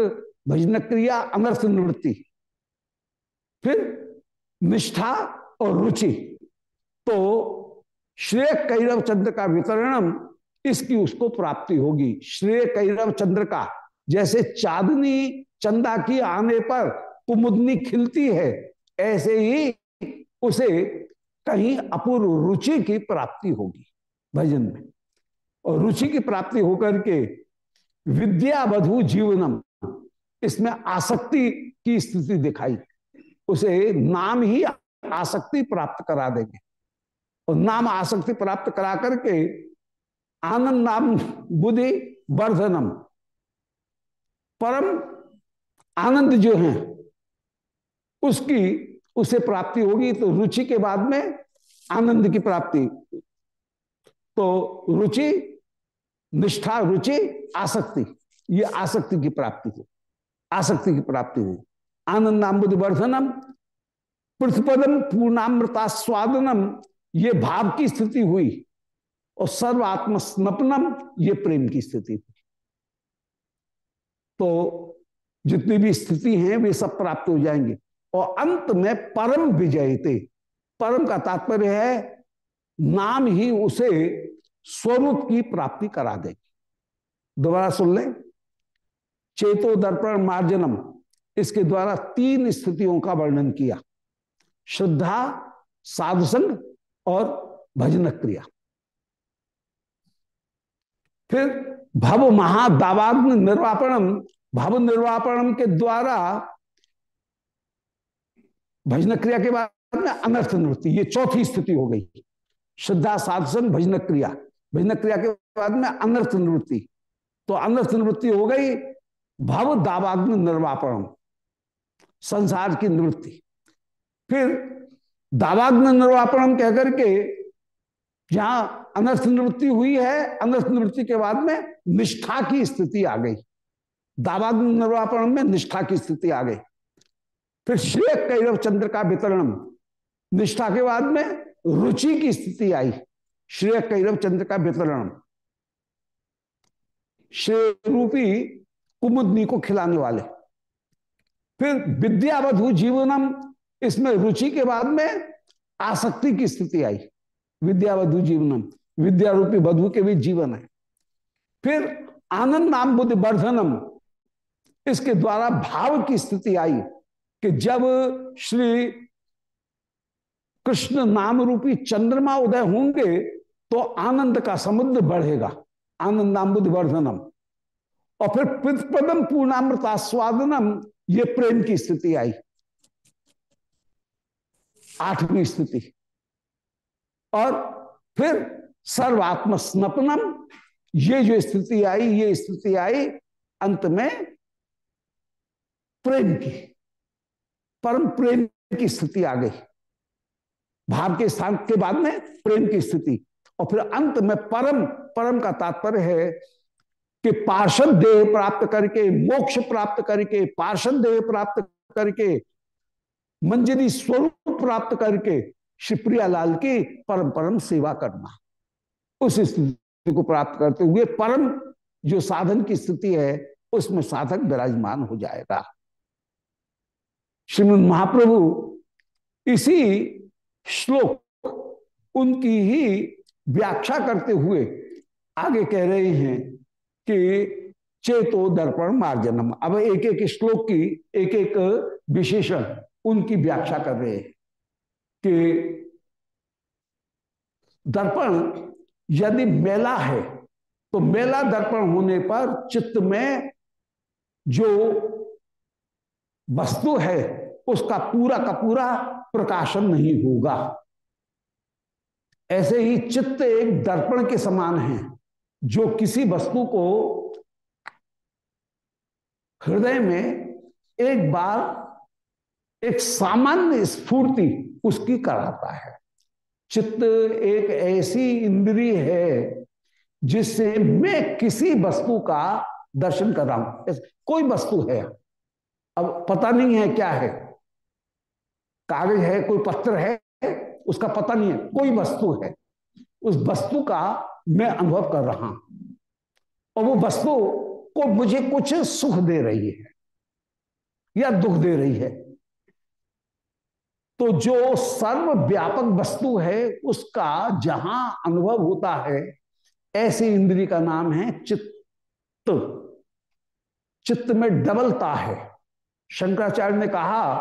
भजन क्रिया अनर्थ निवृत्ति, फिर निष्ठा और रुचि। तो श्रेय कैरव चंद्र का वितरणम इसकी उसको प्राप्ति होगी। श्रेय कैरव चंद्र का, जैसे चांदनी चंदा की आने पर कुमुदनी खिलती है, ऐसे ही उसे कहीं अपूर्व रुचि की प्राप्ति होगी भजन में। और रुचि की प्राप्ति होकर के विद्या बधु जीवनम, इसमें आसक्ति की स्थिति दिखाई। उसे नाम ही आसक्ति प्राप्त करा देंगे। और नाम आसक्ति प्राप्त करा करके आनंद नाम बुद्धि वर्धनम, परम आनंद जो है, उसकी, उसे प्राप्ति होगी तो रुचि के बाद में आनंद की प्राप्ति। तो रुचि निष्ठा, रुचि, आसक्ति। ये आसक्ति की प्राप्ति हो। आसक्ति की प्राप्ति हुई आनंद नाम वर्धनम पृथ्वदम पूर्णामृता स्वादनम ये भाव की स्थिति हुई। और सर्वात्म स्नपनम ये प्रेम की स्थिति हुई। तो जितनी भी स्थिति है, वे सब प्राप्त हो जाएँगे। और अंत में परम विजयते। परम का तात्पर्य है, नाम ही उसे स्वरूप की प्राप्ति करा देगी। दोबारा सुन लें। चेतो दर्पण मार्जनम, इसके द्वारा तीन स्थितियों का वर्णन किया। श्रद्धा साधुसंग और भजन क्रिया। फिर भव महादावाग्न निर्वापणम, भव निर्वापणम के द्वारा भजन क्रिया के बाद में अनर्थ निवृत्ति, ये चौथी स्थिति हो गई। श्रद्धा साधन भजन क्रिया। भजन क्रिया के बाद में अनर्थ निवृत्ति तो अनर्थ निवृत्ति हो गई भव दावाग्न निर्वापण संसार की निवृत्ति। फिर दावाग्न निर्वापणम कहकर के जहाँ अनर्थ निवृत्ति हुई है अनर्थ निवृत्ति के बाद में निष्ठा की स्थिति आ गई। दावाग्न निर्वापण में निष्ठा की स्थिति आ गई। फिर श्रेय कैरव चंद्र का वितरण निष्ठा के बाद में रुचि की स्थिति आई। श्रेय कैरव चंद्र का वितरण। श्रेय रूपी कुमुदनी को खिलाने वाले। फिर विद्यावधु जीवनम, इसमें रुचि के बाद में आसक्ति की स्थिति आई। विद्यावधु जीवनम विद्या रूपी वधु के भी जीवन है। फिर आनंद नाम बुद्धि वर्धनम, इसके द्वारा भाव की स्थिति आई कि जब श्री कृष्ण नाम रूपी चंद्रमा उदय होंगे तो आनंद का समुद्र बढ़ेगा आनंद वर्धनम और फिर पितपदम पूर्णामृतास्वादनम, ये प्रेम की स्थिति आई। आठवीं स्थिति। और फिर सर्वात्म स्नपनम ये जो स्थिति आई, ये स्थिति आई, अंत में प्रेम की, परम प्रेम की स्थिति आ गई। भाव के स्थान के बाद में प्रेम की स्थिति। और फिर अंत में परम परम का तात्पर्य है कि पार्षद देह प्राप्त करके, मोक्ष प्राप्त करके, पार्षद देह प्राप्त करके, मंजरी स्वरूप प्राप्त करके शिवप्रिया लाल की परम परम सेवा करना। उस स्थिति को प्राप्त करते हुए परम जो साधन की स्थिति है, उसमें साधक विराजमान हो जाएगा। श्रीमद महाप्रभु इसी श्लोक उनकी ही व्याख्या करते हुए आगे कह रहे हैं कि चेतो दर्पण मार्जनम। अब एक एक श्लोक की एक एक विशेषण उनकी व्याख्या कर रहे हैं कि दर्पण यदि मेला है तो मेला दर्पण होने पर चित्त में जो वस्तु है, उसका पूरा का पूरा प्रकाशन नहीं होगा। ऐसे ही चित्त एक दर्पण के समान है, जो किसी वस्तु को हृदय में एक बार एक सामान्य स्फूर्ति उसकी कराता है। चित्त एक ऐसी इंद्रिय है, जिससे मैं किसी वस्तु का दर्शन कर रहा हूँ। कोई वस्तु है? अब पता नहीं है क्या है। कागज़ है, कोई पत्र है? उसका पता नहीं है, कोई वस्तु है। उस वस्तु का मैं अनुभव कर रहा हूँ। और वो वस्तु को मुझे कुछ सुख दे रही है या दुख दे रही है। तो जो सर्वव्यापक वस्तु है, उसका जहाँ अनुभव होता है, ऐसे इंद्री का नाम है चित्त। चित्त में डबलता है। शंकराचार्य ने कहा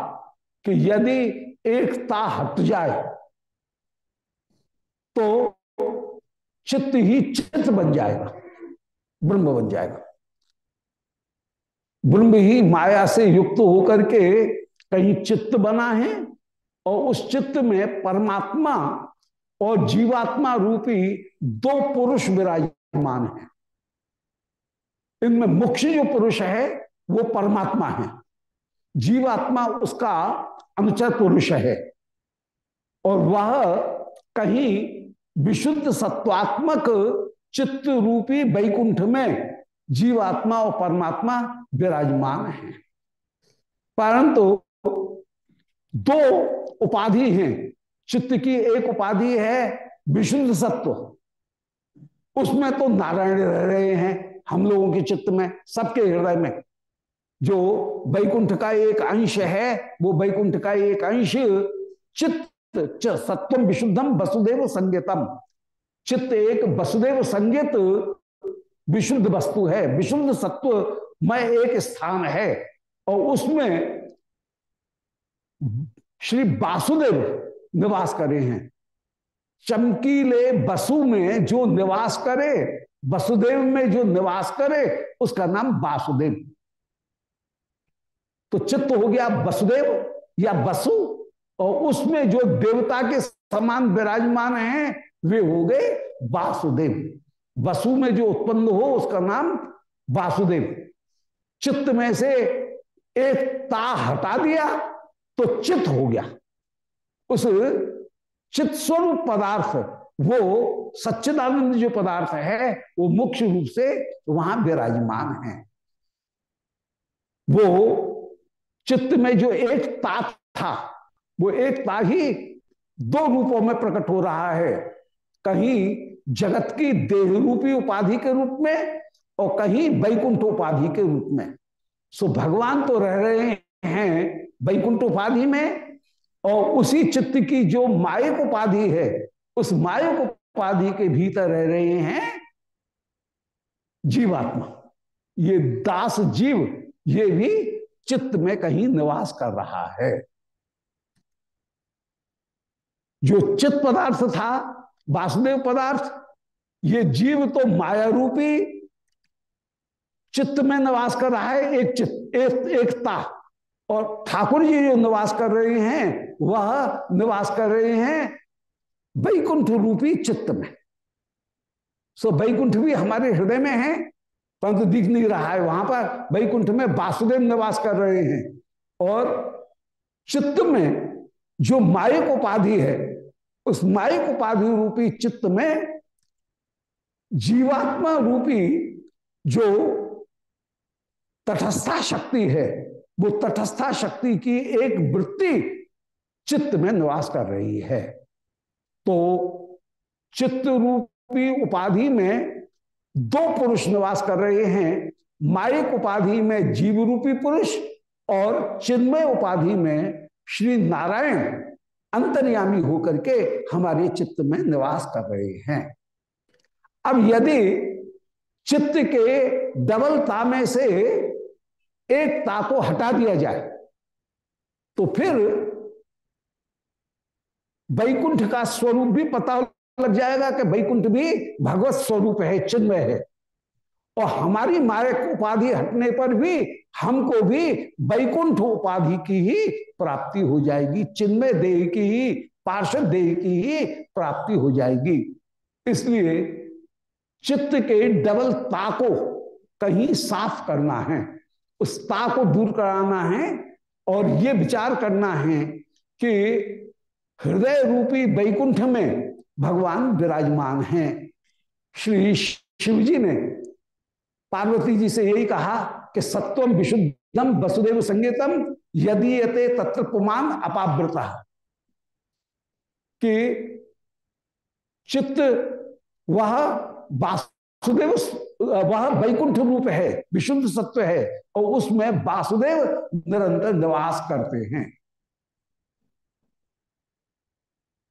कि यदि एकता हट जाए तो चित्त ही चित्त बन जाएगा, ब्रह्म बन जाएगा। ब्रह्म ही माया से युक्त होकर के कहीं चित्त बना है और उस चित्त में परमात्मा और जीवात्मा रूपी दो पुरुष विराजमान है। इनमें मुख्य जो पुरुष है, वो परमात्मा है। जीवात्मा उसका अनुचर पुरुष है और वह कहीं विशुद्ध सत्वात्मक चित्त रूपी वैकुंठ में जीवात्मा और परमात्मा विराजमान है। परंतु दो उपाधि हैं। चित्त की एक उपाधि है विशुद्ध सत्व। उसमें तो नारायण रह रहे हैं हम लोगों के चित्त में, सबके हृदय में। जो वैकुंठ का एक अंश है, वो वैकुंठ का एक अंश चित्त सत्वम विशुद्धम वसुदेव संगीतम। चित्त एक वसुदेव संगीत विशुद्ध वस्तु है, विशुद्ध सत्व में एक स्थान है। और उसमें श्री वासुदेव निवास करे हैं। चमकीले बसु में जो निवास करे, वसुदेव में जो निवास करे, उसका नाम वासुदेव। तो चित्त हो गया वसुदेव या वसु और उसमें जो देवता के समान विराजमान हैं, वे हो गए वासुदेव। वसु में जो उत्पन्न हो, उसका नाम वासुदेव। चित्त में से एक ता हटा दिया तो चित्त हो गया। उस चित्त स्वरूप पदार्थ, वो सच्चिदानंद जो पदार्थ है, वो मुख्य रूप से वहाँ विराजमान है। वो चित्त में जो एक ता था वो एक ता ही दो रूपों में प्रकट हो रहा है। कहीं जगत की देह रूपी उपाधि के रूप में और कहीं वैकुंठ उपाधि के रूप में। सो भगवान तो रह रहे हैं वैकुंठ उपाधि में और उसी चित्त की जो मायक उपाधि है, उस मायक उपाधि के भीतर रह रहे हैं जीवात्मा। ये दास जीव, ये भी चित्त में कहीं निवास कर रहा है। जो चित्त पदार्थ था वासुदेव पदार्थ ये जीव तो माया रूपी चित्त में निवास कर रहा है एक चित्त एक, एकता। और ठाकुर जी जो निवास कर रहे हैं वह निवास कर रहे हैं वैकुंठ रूपी चित्त में। सो वैकुंठ भी हमारे हृदय में है परंतु दिख नहीं रहा है वहाँ पर। वैकुंठ में वासुदेव निवास कर रहे हैं। और चित्त में जो मायक उपाधि है, उस मायक उपाधि रूपी चित्त में जीवात्मा रूपी जो तटस्था शक्ति है, वो तटस्था शक्ति की एक वृत्ति चित्त में निवास कर रही है। तो चित्त रूपी उपाधि में दो पुरुष निवास कर रहे हैं माइक उपाधि में जीव रूपी पुरुष और चिन्मय उपाधि में श्री नारायण अंतर्यामी होकर के हमारे चित्त में निवास कर रहे हैं। अब यदि चित्त के डबलता में से एक ता को हटा दिया जाए तो फिर वैकुंठ का स्वरूप भी पता लग जाएगा कि वैकुंठ भी भगवत स्वरूप है, चिन्मय है। और हमारी मायक उपाधि हटने पर भी हमको भी वैकुंठ उपाधि की ही प्राप्ति हो जाएगी, चिन्मय देह की ही, पार्षद देह की ही प्राप्ति हो जाएगी। इसलिए चित्त के डबल ता को कहीं साफ़ करना है, उस ता को दूर कराना है और ये विचार करना है कि हृदय रूपी वैकुंठ में भगवान विराजमान हैं। श्री शिवजी ने पार्वती जी से यही कहा कि सत्वम विशुद्धम वसुदेव संगीतम यदि यते तत्र पुमान अपावृता। कि चित्त वह वासुदेव वह वैकुंठ रूप है, विशुद्ध सत्व है, और उसमें वासुदेव निरंतर निवास करते हैं।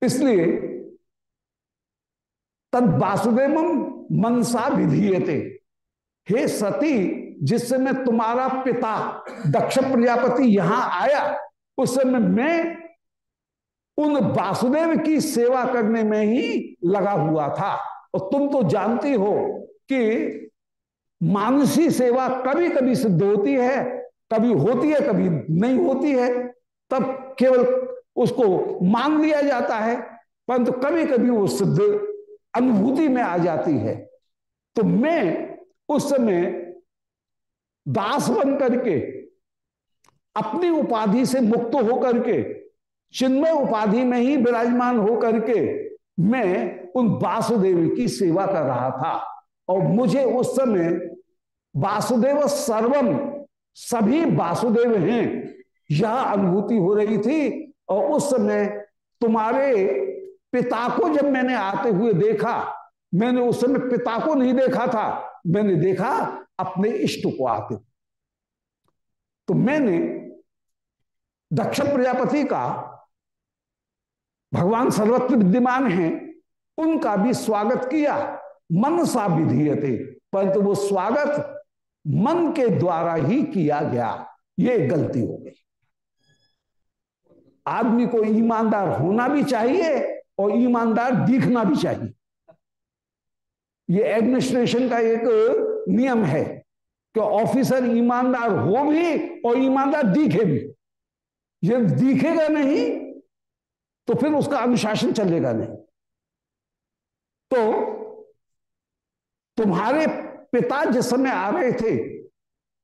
इसलिए तद वासुदेव मनसा विधीयते। हे सती जिस समय तुम्हारा पिता, दक्ष प्रजापति यहाँ आया उस समय मैं उन वासुदेव की सेवा करने में ही लगा हुआ था। और तुम तो जानती हो कि मानसी सेवा कभी कभी सिद्ध होती है, कभी होती है, कभी नहीं होती है। तब केवल उसको मान लिया जाता है, परंतु कभी कभी वो सिद्ध अनुभूति में आ जाती है। तो मैं उस समय दास बन करके, अपनी उपाधि से मुक्त होकर के चिन्मय उपाधि में ही विराजमान होकर के मैं उन वासुदेव की सेवा कर रहा था। और मुझे उस समय वासुदेव सर्वम, सभी वासुदेव हैं, यह अनुभूति हो रही थी। और उस समय तुम्हारे पिता को जब मैंने आते हुए देखा, मैंने उस समय पिता को नहीं देखा था। मैंने देखा, अपने इष्ट को आते। तो मैंने दक्ष प्रजापति का, भगवान सर्वत्र विद्यमान है, उनका भी स्वागत किया मन सा विधीयते, परंतु वो स्वागत मन के द्वारा ही किया गया, ये गलती हो गई। आदमी को ईमानदार होना भी चाहिए और ईमानदार दिखना भी चाहिए। ये एडमिनिस्ट्रेशन का एक नियम है कि ऑफिसर ईमानदार हो भी और ईमानदार दिखे भी। ये दिखेगा नहीं तो फिर उसका अनुशासन चलेगा नहीं। तो तुम्हारे पिता जिस समय आ रहे थे,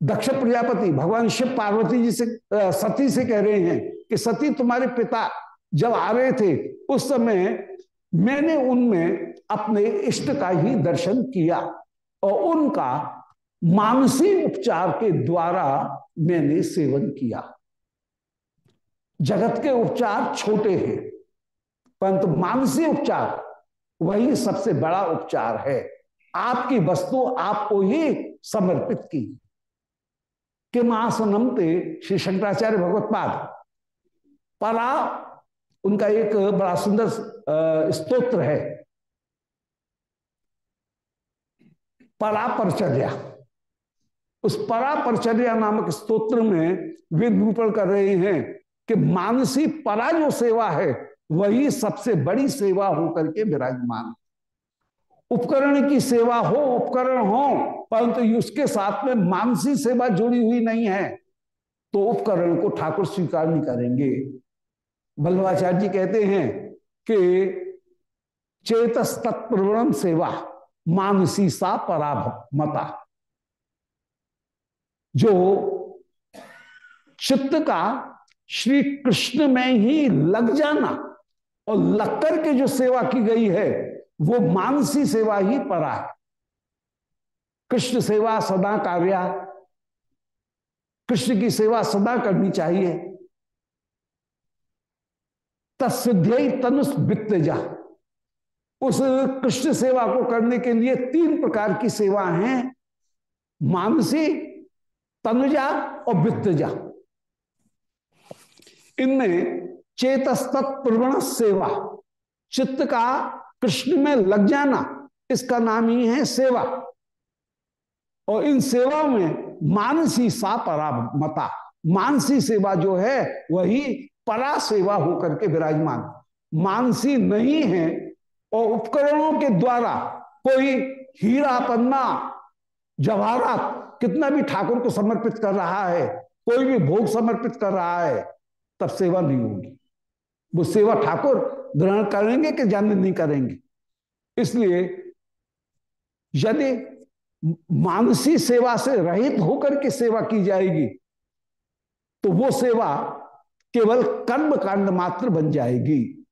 दक्ष प्रजापति, भगवान शिव पार्वती जी से सती से कह रहे हैं कि सती, तुम्हारे पिता जब आ रहे थे, उस समय मैंने उनमें अपने इष्ट का ही दर्शन किया और उनका मानसिक उपचार के द्वारा मैंने सेवन किया। जगत के उपचार छोटे हैं, परंतु मानसिक उपचार वही सबसे बड़ा उपचार है। आपकी वस्तु आपको ही समर्पित की। कि मासनमते श्री शंकराचार्य भगवत पाद, परा उनका एक बड़ा सुंदर स्तोत्र है। परापरचर्या। उस परापरचर्या नामक स्तोत्र में वे निरूपण कर रहे हैं कि मानसी परा जो सेवा है, वही सबसे बड़ी सेवा होकर के विराजमान। उपकरण की सेवा हो, उपकरण हो, परंतु तो उसके साथ में मानसी सेवा जुड़ी हुई नहीं है तो उपकरण को ठाकुर स्वीकार नहीं करेंगे। बल्लभाचार्य जी कहते हैं कि चेतस तत्प्रवणम सेवा, मानसी सा परामता जो चित्त का श्री कृष्ण में ही लग जाना और लग करके जो सेवा की गई है, वो मानसी सेवा ही परा है। कृष्ण सेवा सदा कार्या कृष्ण की सेवा सदा करनी चाहिए। तत्सिध्य तनुष वित्तजा उस कृष्ण सेवा को करने के लिए तीन प्रकार की सेवा हैं, मानसी, तनुजा और वित्तजा। इनमें चेतस्तत् प्रवण सेवा, चित्त का कृष्ण में लग जाना, इसका नाम ही है सेवा। और इन सेवाओं में मानसी सा परामता, मानसी सेवा जो है, वही परा सेवा होकर के विराजमान। मानसी नहीं है और उपकरणों के द्वारा कोई हीरा पन्ना जवाहरात कितना भी ठाकुर को समर्पित कर रहा है, कोई भी भोग समर्पित कर रहा है, तब सेवा नहीं होगी। वो सेवा ठाकुर ग्रहण करेंगे कि जान नहीं करेंगे? इसलिए यदि मानसी सेवा से रहित होकर के सेवा की जाएगी तो वो सेवा केवल कर्म कांड मात्र बन जाएगी।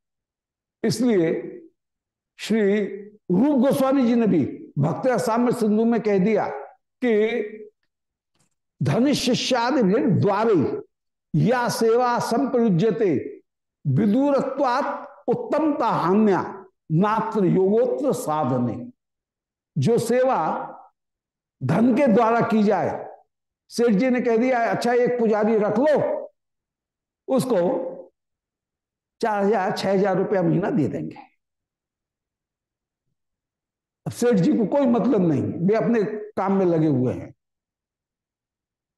इसलिए श्री रूप गोस्वामी जी ने भी भक्त साम्य सिंधु में कह दिया कि धन शिष्यादि द्वारे या सेवा संप्रयुज्यते, विदूरत्वात उत्तमता हान्या नात्र योगोत्र साधने। जो सेवा धन के द्वारा की जाए, सेठ जी ने कह दिया अच्छा एक पुजारी रख लो उसको चार हज़ार, छह हज़ार रुपया महीना दे देंगे। अब सेठ जी को कोई मतलब नहीं। वे अपने काम में लगे हुए हैं।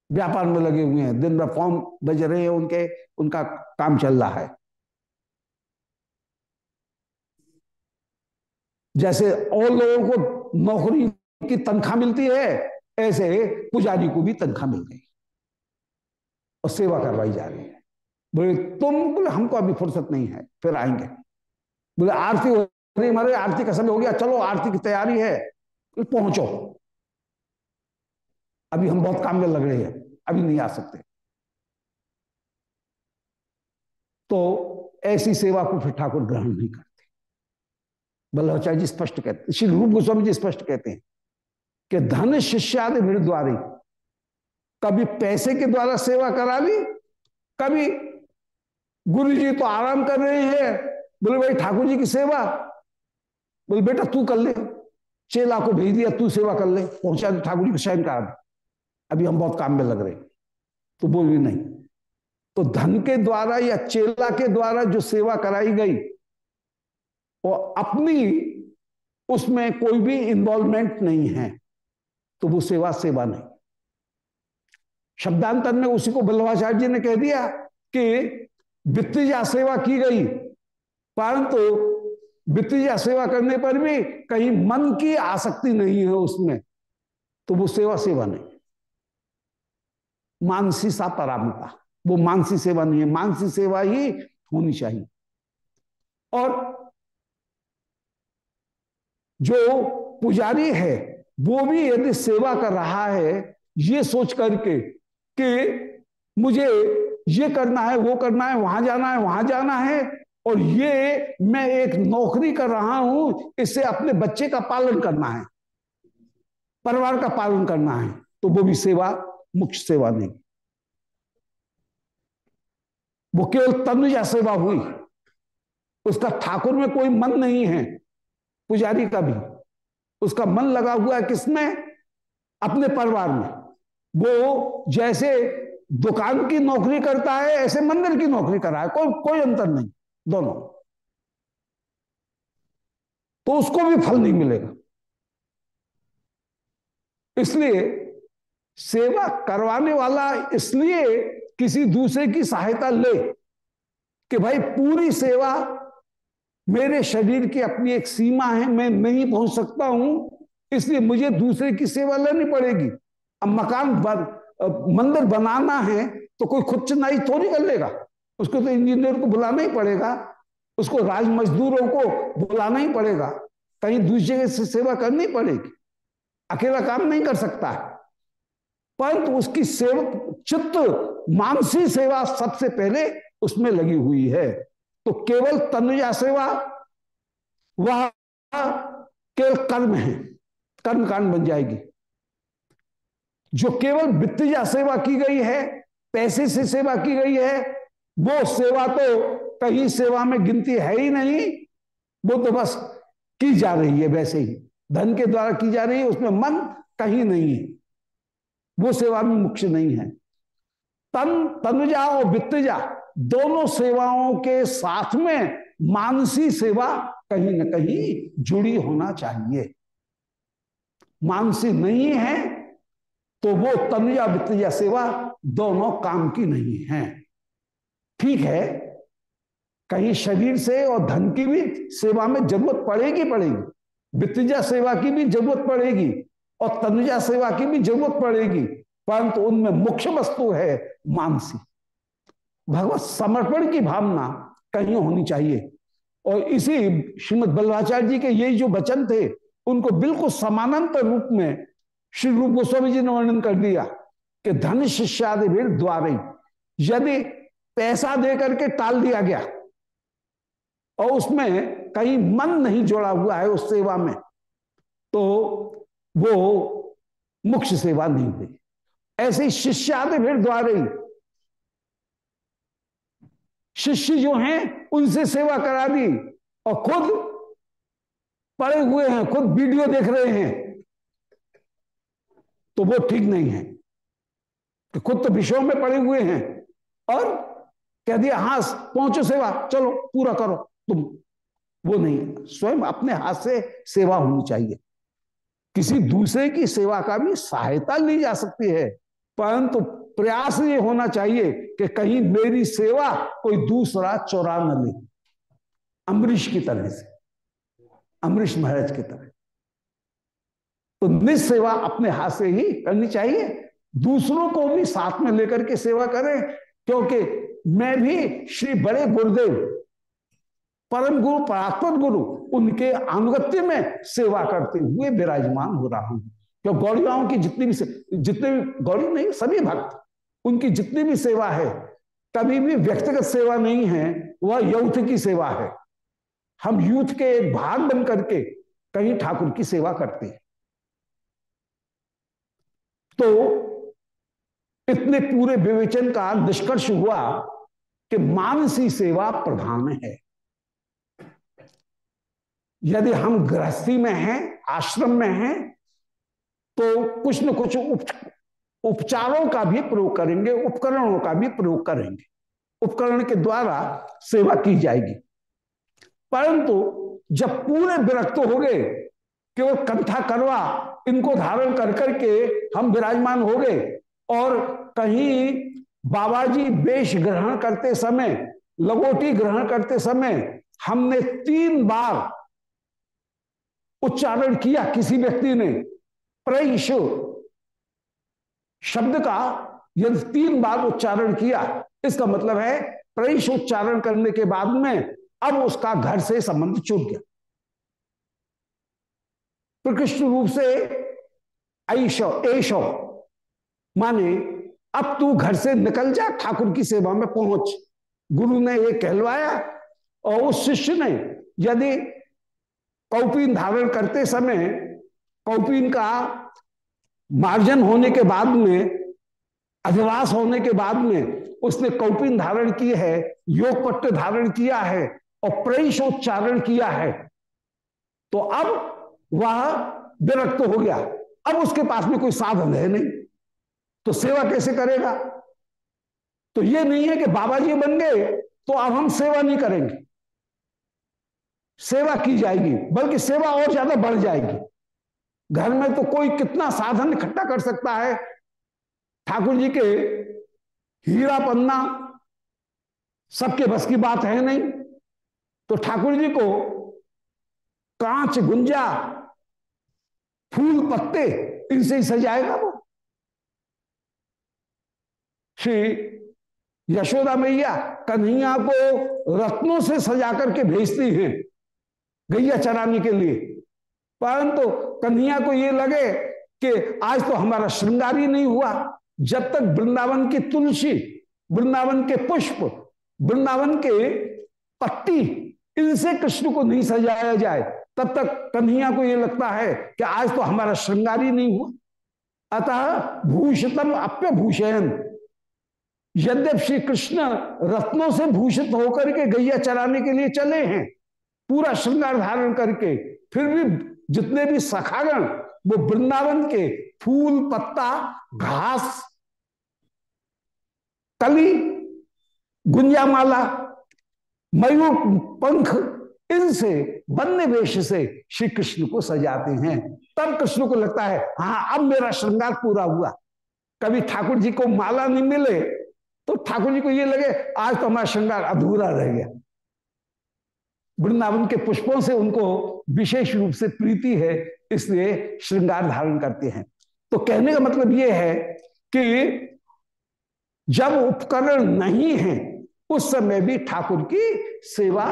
व्यापार में लगे हुए हैं। दिन भर फॉर्म बज रहे हैं उनके। उनका काम चल रहा है। जैसे और लोगों को नौकरी की तनख्वाह मिलती है, ऐसे पुजारी को भी तनख्वाह मिल गई। और सेवा करवाई जा रही है। बोले तुम बोले हमको अभी फुर्सत नहीं है, फिर आएँगे। बोले, आरती हो रही हमारे आरती का समय हो गया, चलो, आरती की तैयारी है पहुंचो। अभी हम बहुत काम में लग रहे हैं, अभी नहीं आ सकते। तो ऐसी सेवा को फिर ठाकुर ग्रहण नहीं करते। बल्लभाचार्य जी स्पष्ट कहते श्री रूप गोस्वामी जी स्पष्ट कहते हैं कि धन शिष्यादि भीड़ द्वारी कभी पैसे के द्वारा सेवा करा ली, कभी गुरु जी तो आराम कर रहे हैं। बोले, भाई ठाकुर जी की सेवा। बोले, बेटा तू कर ले। चेला को भेज दिया, तू सेवा कर ले। पहुँचा दे ठाकुर जी को शयन करा अभी हम बहुत काम में लग रहे तो बोल भी नहीं। तो धन के द्वारा या चेला के द्वारा जो सेवा कराई गई और अपनी उसमें कोई भी इन्वॉल्वमेंट नहीं है। तो वो सेवा सेवा नहीं। शब्दांतर में उसी को बल्लभाचार्य जी ने कह दिया कि वित्तीय सेवा की गई। परंतु वित्तीय सेवा करने पर भी कहीं मन की आसक्ति नहीं है उसमें तो वो सेवा सेवा नहीं। मानसी सा परामता, वो मानसी सेवा नहीं है, मानसी सेवा ही होनी चाहिए। और जो पुजारी है, वो भी यदि सेवा कर रहा है, ये सोच करके कि मुझे ये करना है, वो करना है, वहाँ जाना है, वहाँ जाना है। और ये मैं एक नौकरी कर रहा हूँ, इससे अपने बच्चे का पालन करना है, परिवार का पालन करना है तो वो भी सेवा, मुख्य सेवा नहीं। वो केवल तनुजा सेवा हुई। उसका ठाकुर में कोई मन नहीं है, पुजारी का भी। उसका मन लगा हुआ है किसमें? अपने परिवार में। वो जैसे दुकान की नौकरी करता है ऐसे मंदिर की नौकरी कर रहा है कोई कोई अंतर नहीं दोनों। तो उसको भी फल नहीं मिलेगा। इसलिए सेवा करवाने वाला इसलिए किसी दूसरे की सहायता ले कि भाई पूरी सेवा मेरे शरीर की अपनी एक सीमा है मैं नहीं पहुँच सकता हूँ इसलिए मुझे दूसरे की सेवा लेनी पड़ेगी। अब मकान बन, मंदिर बनाना है तो कोई खुद चुनाई थोड़ी कर लेगा। उसको तो इंजीनियर को बुलाना ही पड़ेगा। उसको राज मजदूरों को बुलाना ही पड़ेगा। कहीं दूसरे से सेवा करनी पड़ेगी। अकेला काम नहीं कर सकता। है परंतु उसकी सेवा, चित्त, मानसी सेवा सबसे पहले उसमें लगी हुई है। तो केवल तनुजा सेवा, वह केवल कर्म है। कर्म कांड बन जाएगी। जो केवल वित्तीय सेवा की गई है, पैसे से सेवा की गई है, वो सेवा तो कहीं सेवा में गिनती है ही नहीं, वो तो बस की जा रही है वैसे ही। धन के द्वारा की जा रही है, उसमें मन कहीं नहीं है, वो सेवा में मुख्य नहीं है। तन, तनुजा और वित्तजा दोनों सेवाओं के साथ में मानसी सेवा कहीं ना कहीं जुड़ी होना चाहिए। मानसी नहीं है तो वो तनुजा वित्तजा सेवा दोनों काम की नहीं है। ठीक है, कहीं शरीर से और धन की भी सेवा में ज़रूरत पड़ेगी पड़ेगी। वित्तजा सेवा की भी ज़रूरत पड़ेगी और तनुजा सेवा की भी ज़रूरत पड़ेगी, परंतु उनमें मुख्य वस्तु है मानसी। भगवत समर्पण की भावना कहीं होनी चाहिए। और इसी श्रीमद बल्लाचार्य जी के ये जो वचन थे, उनको बिल्कुल समानांतर रूप में श्री रूप गोस्वामी जी ने वर्णन कर दिया कि धन शिष्यादि भी द्वारे यदि पैसा दे करके टाल दिया गया और उसमें कहीं मन नहीं जोड़ा हुआ है उस सेवा में तो वो मुख्य सेवा नहीं हुई। ऐसे शिष्यादि भी द्वारे शिष्य जो हैं, उनसे सेवा करा दी और खुद पड़े हुए हैं, खुद वीडियो देख रहे हैं। तो वो ठीक नहीं है। कि खुद तो विषयों में पड़े हुए हैं और कह दिया हाँ पहुंचो सेवा, चलो, पूरा करो। तुम वो नहीं, स्वयं अपने हाथ से सेवा होनी चाहिए। किसी दूसरे की सेवा का भी सहायता ली जा सकती है, परंतु प्रयास ये होना चाहिए कि कहीं मेरी सेवा कोई दूसरा चोरा न ले। अमरीश की तरह से, अमरीश महाराज की तरह। तो निज सेवा अपने हाथ से ही करनी चाहिए। दूसरों को भी साथ में लेकर के सेवा करें, क्योंकि मैं भी श्री बड़े गुरुदेव, परम गुरु, परात्पर गुरु, उनके अनुगत्य में सेवा करते हुए विराजमान हो रहा हूँ। क्यों, गौड़ियाओं की जितनी भी जितने भी, गौड़ी नहीं, सभी भक्त, उनकी जितनी भी सेवा है कभी भी व्यक्तिगत सेवा नहीं है, वह यौथ की सेवा है। हम यूथ के भाग बन करके कहीं ठाकुर की सेवा करते हैं। तो इतने पूरे विवेचन का निष्कर्ष हुआ कि मानसी सेवा प्रधान है। यदि हम गृहस्थी में हैं आश्रम में हैं तो कुछ न कुछ उप, उपचारों का भी प्रयोग करेंगे उपकरणों का भी प्रयोग करेंगे। उपकरण के द्वारा सेवा की जाएगी। परंतु जब पूरे विरक्त हो गए केवल कंथा करवा इनको धारण कर करके हम विराजमान हो गए। और कहीं बाबा जी वेश ग्रहण करते समय, लगोटी ग्रहण करते समय हमने तीन बार उच्चारण किया किसी व्यक्ति ने। प्रैश शब्द का यदि तीन बार उच्चारण किया, इसका मतलब है प्रैश उच्चारण करने के बाद में अब उसका घर से संबंध छूट गया। प्रकृष्ण रूप से ऐशो ऐशो। माने, अब तू घर से निकल जा, ठाकुर की सेवा में पहुँच। गुरु ने ये कहलवाया, और उस शिष्य ने, यदि कौपीन धारण करते समय, कौपीन का मार्जन होने के बाद में, अधिवास होने के बाद में, उसने कौपीन धारण की है, योग पट्ट धारण किया है, और प्रैशोच्चारण किया है तो अब वह विरक्त हो गया। अब उसके पास में कोई साधन है नहीं। तो सेवा कैसे करेगा? तो ये नहीं है कि बाबा जी बन गए तो अब हम सेवा नहीं करेंगे। सेवा की जाएगी, बल्कि सेवा और ज़्यादा बढ़ जाएगी। घर में तो कोई कितना साधन इकट्ठा कर सकता है? ठाकुर जी के हीरा पन्ना, सबके बस की बात है नहीं। तो ठाकुर जी को कांच गुंजा फूल पत्ते, इनसे ही सजाएगा वो। श्री यशोदा मैया कन्हैया को रत्नों से सजा करके भेजती हैं गैया चराने के लिए। परंतु तो कन्हैया को ये लगे कि आज तो हमारा श्रृंगार ही नहीं हुआ। जब तक वृंदावन की तुलसी, वृंदावन के पुष्प, वृंदावन के पत्ती, इनसे कृष्ण को नहीं सजाया जाए। तब तक कन्हैया को यह लगता है कि आज तो हमारा श्रृंगार ही नहीं हुआ। अतः भूषितम अप्य भूषयन। यद्यप श्री कृष्ण रत्नों से भूषित होकर के गैया चराने के लिए चले हैं, पूरा श्रृंगार धारण करके, फिर भी जितने भी सखागण, वो वृंदावन के फूल, पत्ता, घास, कली, गुंजामाला, मयूर, पंख, इनसे बन्ने वेश से श्री कृष्ण को सजाते हैं। तब कृष्ण को लगता है हाँ अब मेरा श्रृंगार पूरा हुआ। कभी ठाकुर जी को माला नहीं मिले तो ठाकुर जी को ये लगे, आज तो हमारा श्रृंगार अधूरा रह गया। वृंदावन के पुष्पों से उनको विशेष रूप से प्रीति है, इसलिए श्रृंगार धारण करते हैं। तो कहने का मतलब यह है कि जब उपकरण नहीं है, उस समय भी ठाकुर की सेवा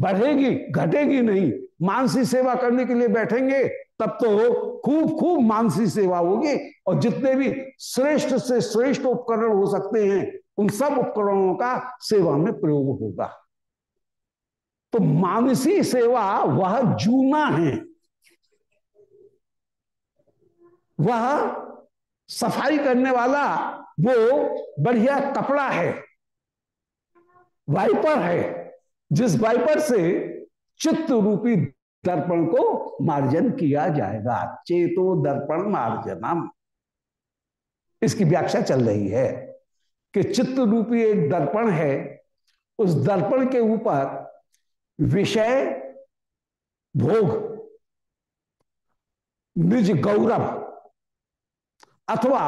बढ़ेगी, घटेगी नहीं। मानसी सेवा करने के लिए बैठेंगे, तब तो खूब खूब मानसी सेवा होगी और जितने भी श्रेष्ठ से श्रेष्ठ उपकरण हो सकते हैं, उन सब उपकरणों का सेवा में प्रयोग होगा। तो मानसी सेवा, वह जूना है। वह सफ़ाई करने वाला, वो बढ़िया कपड़ा है, वाइपर है। जिस वाइपर से चित्त रूपी दर्पण को मार्जन किया जाएगा। चेतो दर्पण मार्जनम। इसकी व्याख्या चल रही है कि चित्त रूपी एक दर्पण है, उस दर्पण के ऊपर विषय भोग, निज गौरव अथवा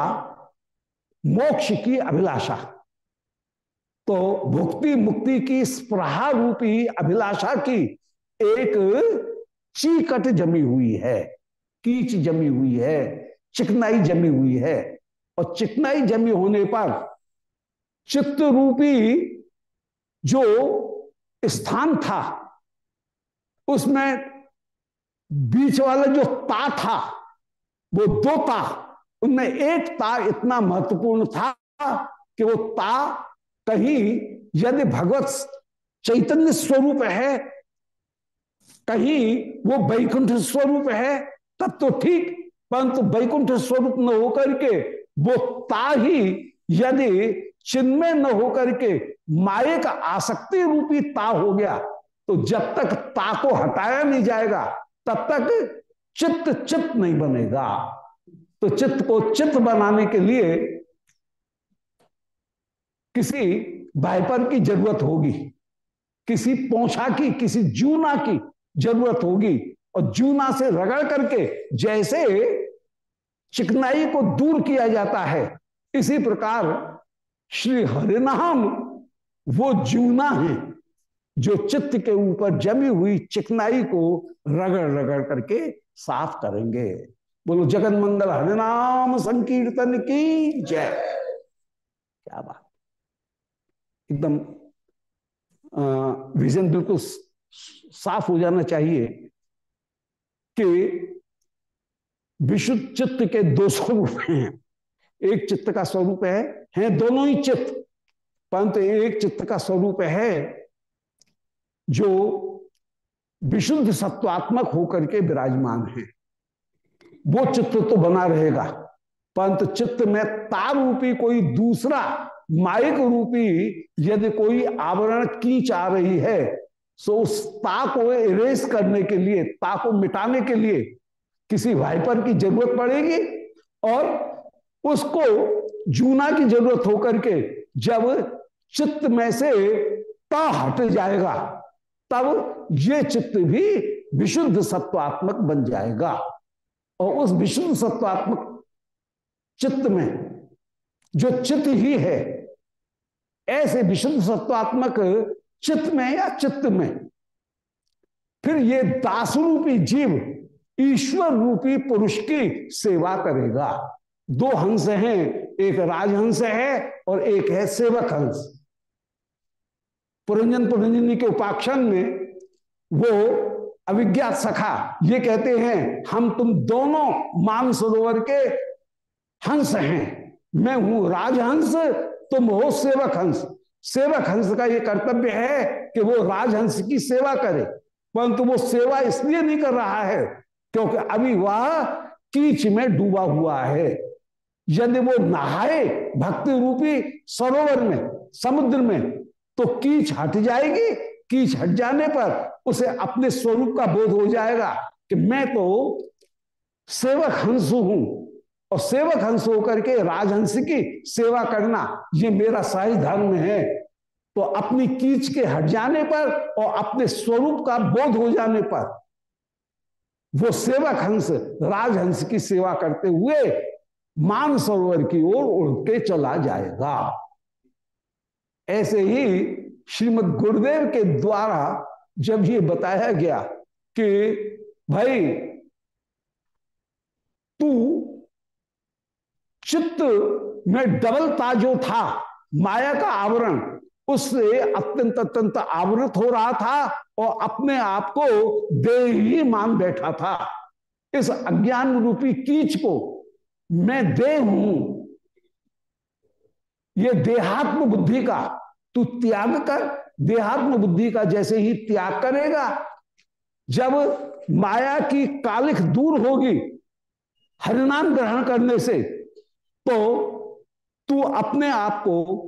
मोक्ष की अभिलाषा। तो भुक्ति मुक्ति की स्प्रहा रूपी अभिलाषा की एक चीकट जमी हुई है, कीच जमी हुई है, चिकनाई जमी हुई है। और चिकनाई जमी होने पर चित्त रूपी जो स्थान था, उसमें बीच वाला जो ता था, वो दो ता, उनमें एक ता इतना महत्वपूर्ण था कि वो ता कहीं यदि भगवत चैतन्य स्वरूप है, कहीं वो वैकुंठ स्वरूप है, तब तो ठीक, परंतु वैकुंठ स्वरूप न होकर के, वो ता ही यदि चिन्मय न होकर के माए का आसक्ति रूपी ता हो गया तो जब तक ता को हटाया नहीं जाएगा, तब तक चित्त चित्त नहीं बनेगा। तो चित्त को चित्त बनाने के लिए किसी वाइपर की ज़रूरत होगी, किसी पोछा की, किसी जूना की ज़रूरत होगी, और जूना से रगड़ करके जैसे चिकनाई को दूर किया जाता है, इसी प्रकार श्री हरिनाम, वो जूना है, जो चित्त के ऊपर जमी हुई चिकनाई को रगड़ रगड़ करके साफ़ करेंगे। बोलो, जगन मंगल हरिनाम संकीर्तन की जय। क्या बात। एकदम विजन बिल्कुल साफ़ हो जाना चाहिए कि विशुद्ध चित्त के दो स्वरूप हैं। एक चित्त का स्वरूप है, हैं दोनों ही चित्त। परंतु एक चित्त का स्वरूप है जो विशुद्ध सत्वात्मक होकर के विराजमान है। वो चित्त तो बना रहेगा, परंतु चित्त में तारूपी कोई दूसरा माइक रूपी यदि कोई आवरण कीच आ रही है सो उस ता को इरेज करने के लिए ता को मिटाने के लिए किसी वाइपर की ज़रूरत पड़ेगी और उसको जूना की ज़रूरत होकर के जब चित्त में से ता हट जाएगा तब ये चित्त भी विशुद्ध सत्वात्मक बन जाएगा। और उस विशुद्ध सत्वात्मक चित्त में जो चित्त ही है ऐसे विशुद्ध सत्वात्मक चित्त में या चित्त में। फिर ये दास रूपी जीव ईश्वर रूपी पुरुष की सेवा करेगा। दो हंस हैं, एक राजहंस है और एक है सेवक हंस। पुरंजन पुरंजनी के उपाख्यान में वो अविज्ञात सखा ये कहते हैं, हम तुम दोनों मान सरोवर के हंस हैं। मैं हूँ राजहंस तुम हो सेवक हंस। सेवक हंस का ये कर्तव्य है कि वो राजहंस की सेवा करे। परंतु वो सेवा इसलिए नहीं कर रहा है क्योंकि अभी वह कीच में डूबा हुआ है। यदि वो नहाए भक्ति रूपी सरोवर में, समुद्र में तो कीच हट जाएगी। कीच हट जाने पर उसे अपने स्वरूप का बोध हो जाएगा कि मैं तो सेवक हंस हूँ। और सेवक हंस होकर के राजहंस की सेवा करना, ये मेरा सही धर्म है। तो अपनी कीच के हट जाने पर और अपने स्वरूप का बोध हो जाने पर, वो सेवक हंस, राजहंस की सेवा करते हुए मान सरोवर की ओर उड़ के चला जाएगा। ऐसे ही श्रीमद गुरुदेव के द्वारा जब ये बताया गया कि, भाई, तू चित्त में डबलता जो था, माया का आवरण, उससे अत्यंत अत्यंत आवृत हो रहा था और अपने आप को दे ही मान बैठा था। इस अज्ञान रूपी कीच को मैं दे हूँ। ये देहात्म बुद्धि का, तू त्याग कर, देहात्म बुद्धि का जैसे ही त्याग करेगा, जब माया की कालिख दूर होगी, हरिनाम ग्रहण करने से तो तू अपने आप को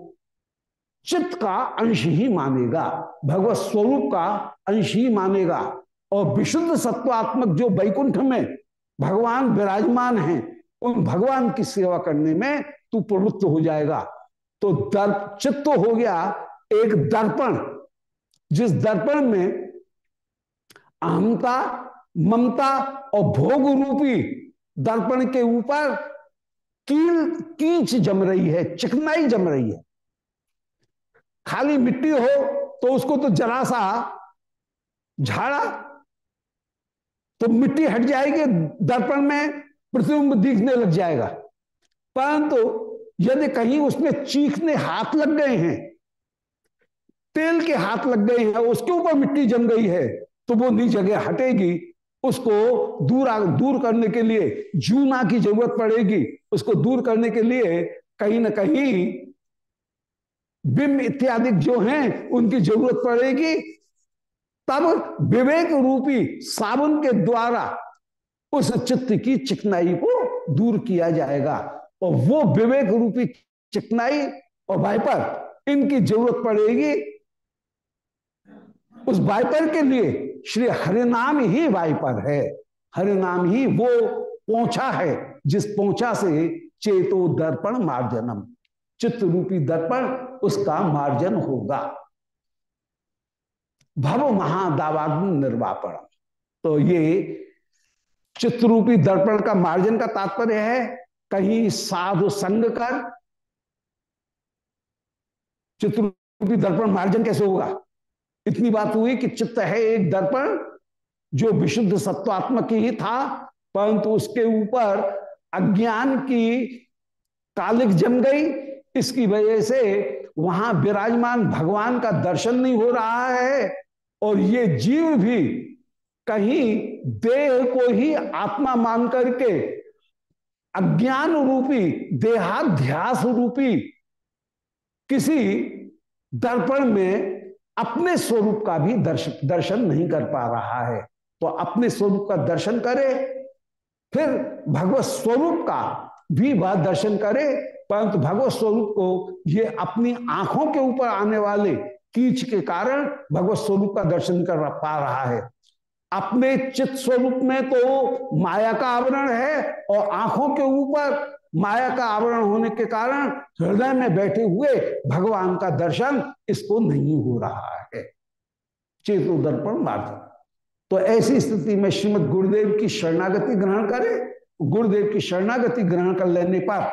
चित्त का अंश ही मानेगा, भगवत स्वरूप का अंश ही मानेगा। और विशुद्ध सत्वात्मक जो वैकुंठ में भगवान विराजमान हैं, उन भगवान की सेवा करने में तू प्रवृत्त हो जाएगा। तो दर्प, चित्त हो गया एक दर्पण, जिस दर्पण में अहमता ममता और भोग रूपी दर्पण के ऊपर कील कीच जम रही है, चिकनाई जम रही है। खाली मिट्टी हो तो उसको तो जरा सा झाड़ा तो मिट्टी हट जाएगी, दर्पण में प्रतिबिंब दिखने लग जाएगा। परंतु यदि कहीं उसमें चीखने हाथ लग गए हैं, तेल के हाथ लग गए हैं, उसके ऊपर मिट्टी जम गई है तो वो नी जगह हटेगी उसको दूर दूर करने के लिए जूना की ज़रूरत पड़ेगी। उसको दूर करने के लिए कहीं ना कहीं बिम इत्यादि जो हैं, उनकी ज़रूरत पड़ेगी। तब विवेक रूपी साबुन के द्वारा उस चित्त की चिकनाई को दूर किया जाएगा। और वो विवेक रूपी चिकनाई और वाइपर, इनकी ज़रूरत पड़ेगी। उस वाइपर के लिए श्री हरिनाम ही वाइपर है। हरिनाम ही वो पहुँचा है, जिस पहुँचा से चेतो दर्पण मार्जनम। चित्त रूपी दर्पण, उसका मार्जन होगा। भव महादावाग्न निर्वापण। तो ये चित्रूपी दर्पण का मार्जन का तात्पर्य है। कहीं साधु संग कर चित्रूपी दर्पण मार्जन कैसे होगा? इतनी बात हुई कि चित्त है एक दर्पण, जो विशुद्ध सत्वात्मक ही था, परंतु उसके ऊपर अज्ञान की कालिक जम गई। इसकी वजह से वहाँ विराजमान भगवान का दर्शन नहीं हो रहा है, और ये जीव भी कहीं देह को ही आत्मा मान करके अज्ञान रूपी, देहाध्यास रूपी किसी दर्पण में अपने स्वरूप का भी दर्शन दर्शन नहीं कर पा रहा है। तो अपने स्वरूप का दर्शन करे, फिर भगवत स्वरूप का भी वह दर्शन करे, परंतु भगवत स्वरूप को ये अपनी आँखों के ऊपर आने वाले कीच के कारण भगवत स्वरूप का दर्शन कर पा रहा है। अपने चित्त स्वरूप में तो माया का आवरण है और आँखों के ऊपर माया का आवरण होने के कारण हृदय में बैठे हुए भगवान का दर्शन इसको नहीं हो रहा है। चेतो दर्पण मार्जन तो ऐसी स्थिति में श्रीमद गुरुदेव की शरणागति ग्रहण करे, गुरुदेव की शरणागति ग्रहण कर लेने पर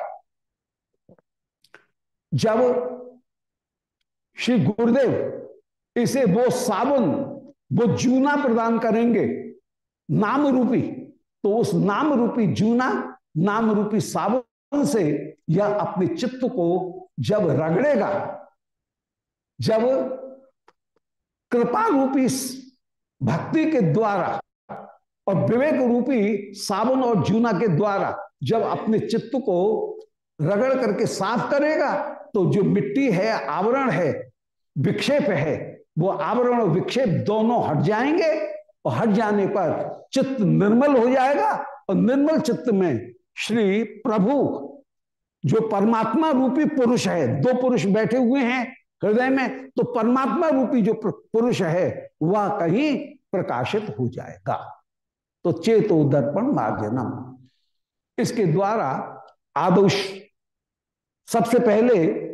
जब श्री गुरुदेव इसे वो साबुन, वो जूना प्रदान करेंगे नाम रूपी तो उस नाम रूपी जूना नाम रूपी साबुन से यह अपने चित्त को जब रगड़ेगा, जब कृपा रूपी भक्ति के द्वारा और विवेक रूपी साबुन और जूना के द्वारा जब अपने चित्त को रगड़ करके साफ़ करेगा तो जो मिट्टी है, आवरण है, विक्षेप है, वो आवरण और विक्षेप दोनों हट जाएँगे और हट जाने पर चित्त निर्मल हो जाएगा और निर्मल चित्त में श्री प्रभु, जो परमात्मा रूपी पुरुष है, दो पुरुष बैठे हुए हैं हृदय में तो परमात्मा रूपी जो पुरुष है, वह कहीं प्रकाशित हो जाएगा। तो चेतो दर्पण मार्जनम। इसके द्वारा आदोष, सबसे पहले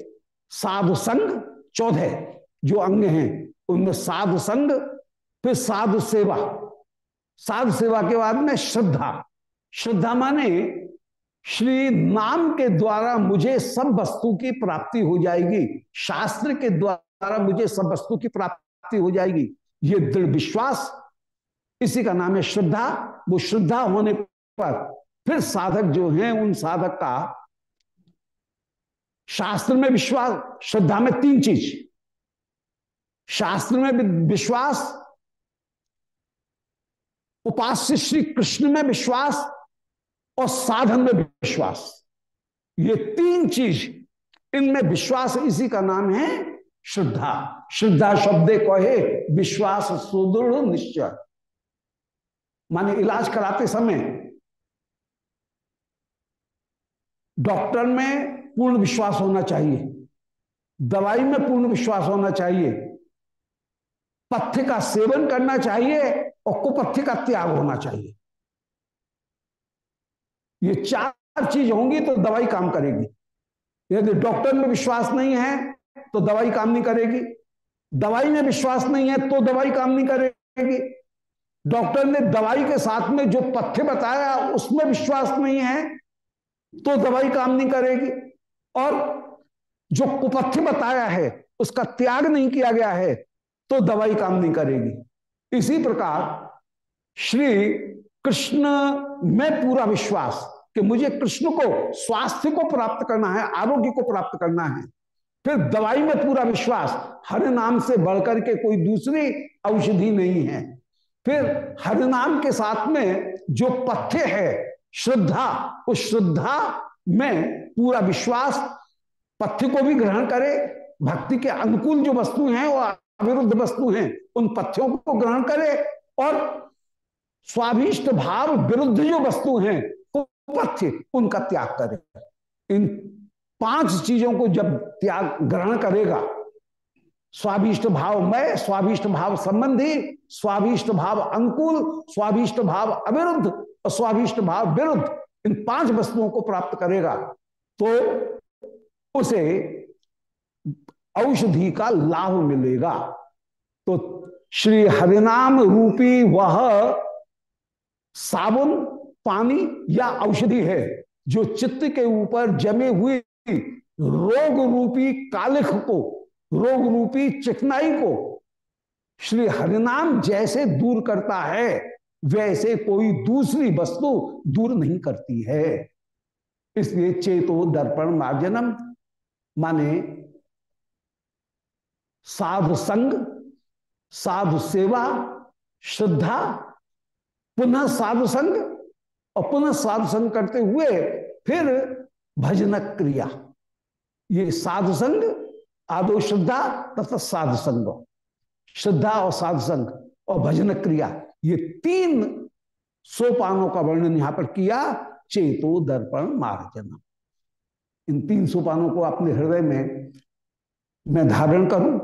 साधु संग चौदह, जो अंग हैं, उनमें साधु संग फिर साधु सेवा। साधु सेवा के बाद में श्रद्धा। श्रद्धा माने श्री नाम के द्वारा मुझे सब वस्तु की प्राप्ति हो जाएगी। शास्त्र के द्वारा मुझे सब वस्तु की प्राप्ति हो जाएगी। ये दृढ़ विश्वास, इसी का नाम है श्रद्धा। वो श्रद्धा होने पर फिर साधक जो हैं, उन साधक का शास्त्र में विश्वास, श्रद्धा में तीन चीज़। शास्त्र में विश्वास, उपास्य श्री कृष्ण में विश्वास और साधन में विश्वास। ये तीन चीज़, इनमें विश्वास इसी का नाम है श्रद्धा। श्रद्धा शब्द कहे, विश्वास सुदृढ़ निश्चय। माने इलाज कराते समय डॉक्टर में पूर्ण विश्वास होना चाहिए, दवाई में पूर्ण विश्वास होना चाहिए, पथ्य का सेवन करना चाहिए और कुपथ्य का त्याग होना चाहिए। ये चार चीज़ होंगी तो दवाई काम करेगी। यदि डॉक्टर में विश्वास नहीं है तो दवाई काम नहीं करेगी। दवाई में विश्वास नहीं है तो दवाई काम नहीं करेगी। डॉक्टर ने दवाई के साथ में जो पथ्य बताया, उसमें विश्वास नहीं है तो दवाई काम नहीं करेगी। और जो कुपथ्य बताया है, उसका त्याग नहीं किया गया है तो दवाई काम नहीं करेगी। इसी प्रकार श्री कृष्ण में पूरा विश्वास कि मुझे कृष्ण को, स्वास्थ्य को प्राप्त करना है, आरोग्य को प्राप्त करना है। फिर दवाई में पूरा विश्वास, हर नाम से बढ़कर के कोई दूसरी औषधि नहीं है। फिर हर नाम के साथ में जो पथ्य है, श्रद्धा, उस श्रद्धा में पूरा विश्वास, पथ्य को भी ग्रहण करे, भक्ति के अनुकूल जो वस्तु हैं वो अविरुद्ध वस्तु हैं, उन पथ्यों को ग्रहण करे और स्वाभिष्ट भाव विरुद्ध जो वस्तु हैं पथ्य उनका त्याग करे। इन पाँच चीज़ों को जब त्याग ग्रहण करेगा, स्वाभिष्ट भाव मय, स्वाभिष्ट भाव संबंधी, स्वाभिष्ट भाव अनुकूल स्वाभिष्ट भाव अविरुद्ध और स्वाभिष्ट भाव विरुद्ध इन पाँच वस्तुओं को प्राप्त करेगा तो उसे औषधि का लाभ मिलेगा। तो श्री हरिनाम रूपी वह साबुन पानी या औषधि है, जो चित्त के ऊपर जमे हुए रोग रूपी कालिख को, रोग रूपी चिकनाई को श्री हरिनाम जैसे दूर करता है, वैसे कोई दूसरी वस्तु दूर नहीं करती है। इसलिए चेतो दर्पण मार्जनम, माने साधु संग, साधु सेवा, श्रद्धा, पुनः साधु संग और पुनः करते हुए फिर भजन क्रिया। ये साधु संग आदो श्रद्धा तथा साधु संग श्रद्धा और साधु संग और भजन क्रिया, ये तीन सोपानों का वर्णन यहाँ पर किया, चेतो दर्पण मार्जन। इन तीन सोपानों को अपने हृदय में मैं धारण करूँ,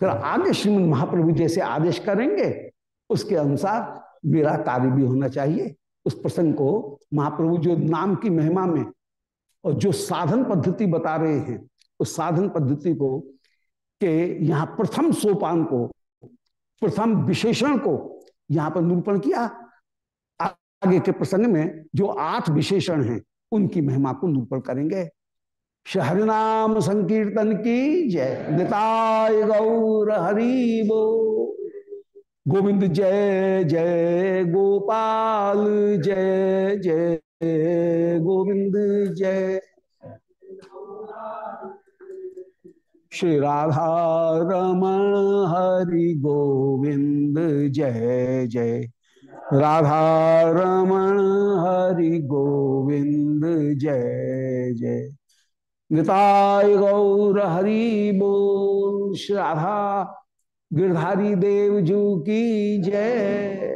फिर आगे श्रीमद महाप्रभु जैसे आदेश करेंगे, उसके अनुसार मेरा कार्य भी होना चाहिए। उस प्रसंग को महाप्रभु जो नाम की महिमा में और जो साधन पद्धति बता रहे हैं, उस साधन पद्धति को के यहाँ प्रथम सोपान को, प्रथम विशेषण को यहाँ पर निरूपण किया। आगे के प्रसंग में जो आठ विशेषण हैं, उनकी महिमा को निरूपण करेंगे। हरिनाम संकीर्तन की जय। निताय गौर हरिबो गोविंद जय जय गोपाल, जय जय गोविंद, जय। श्री राधा हरि गोविंद, जय जय। राधा हरि गोविंद, जय जय। निताय गौर हरि बोल, श्री राधा। गिरधारी देव जू की जय।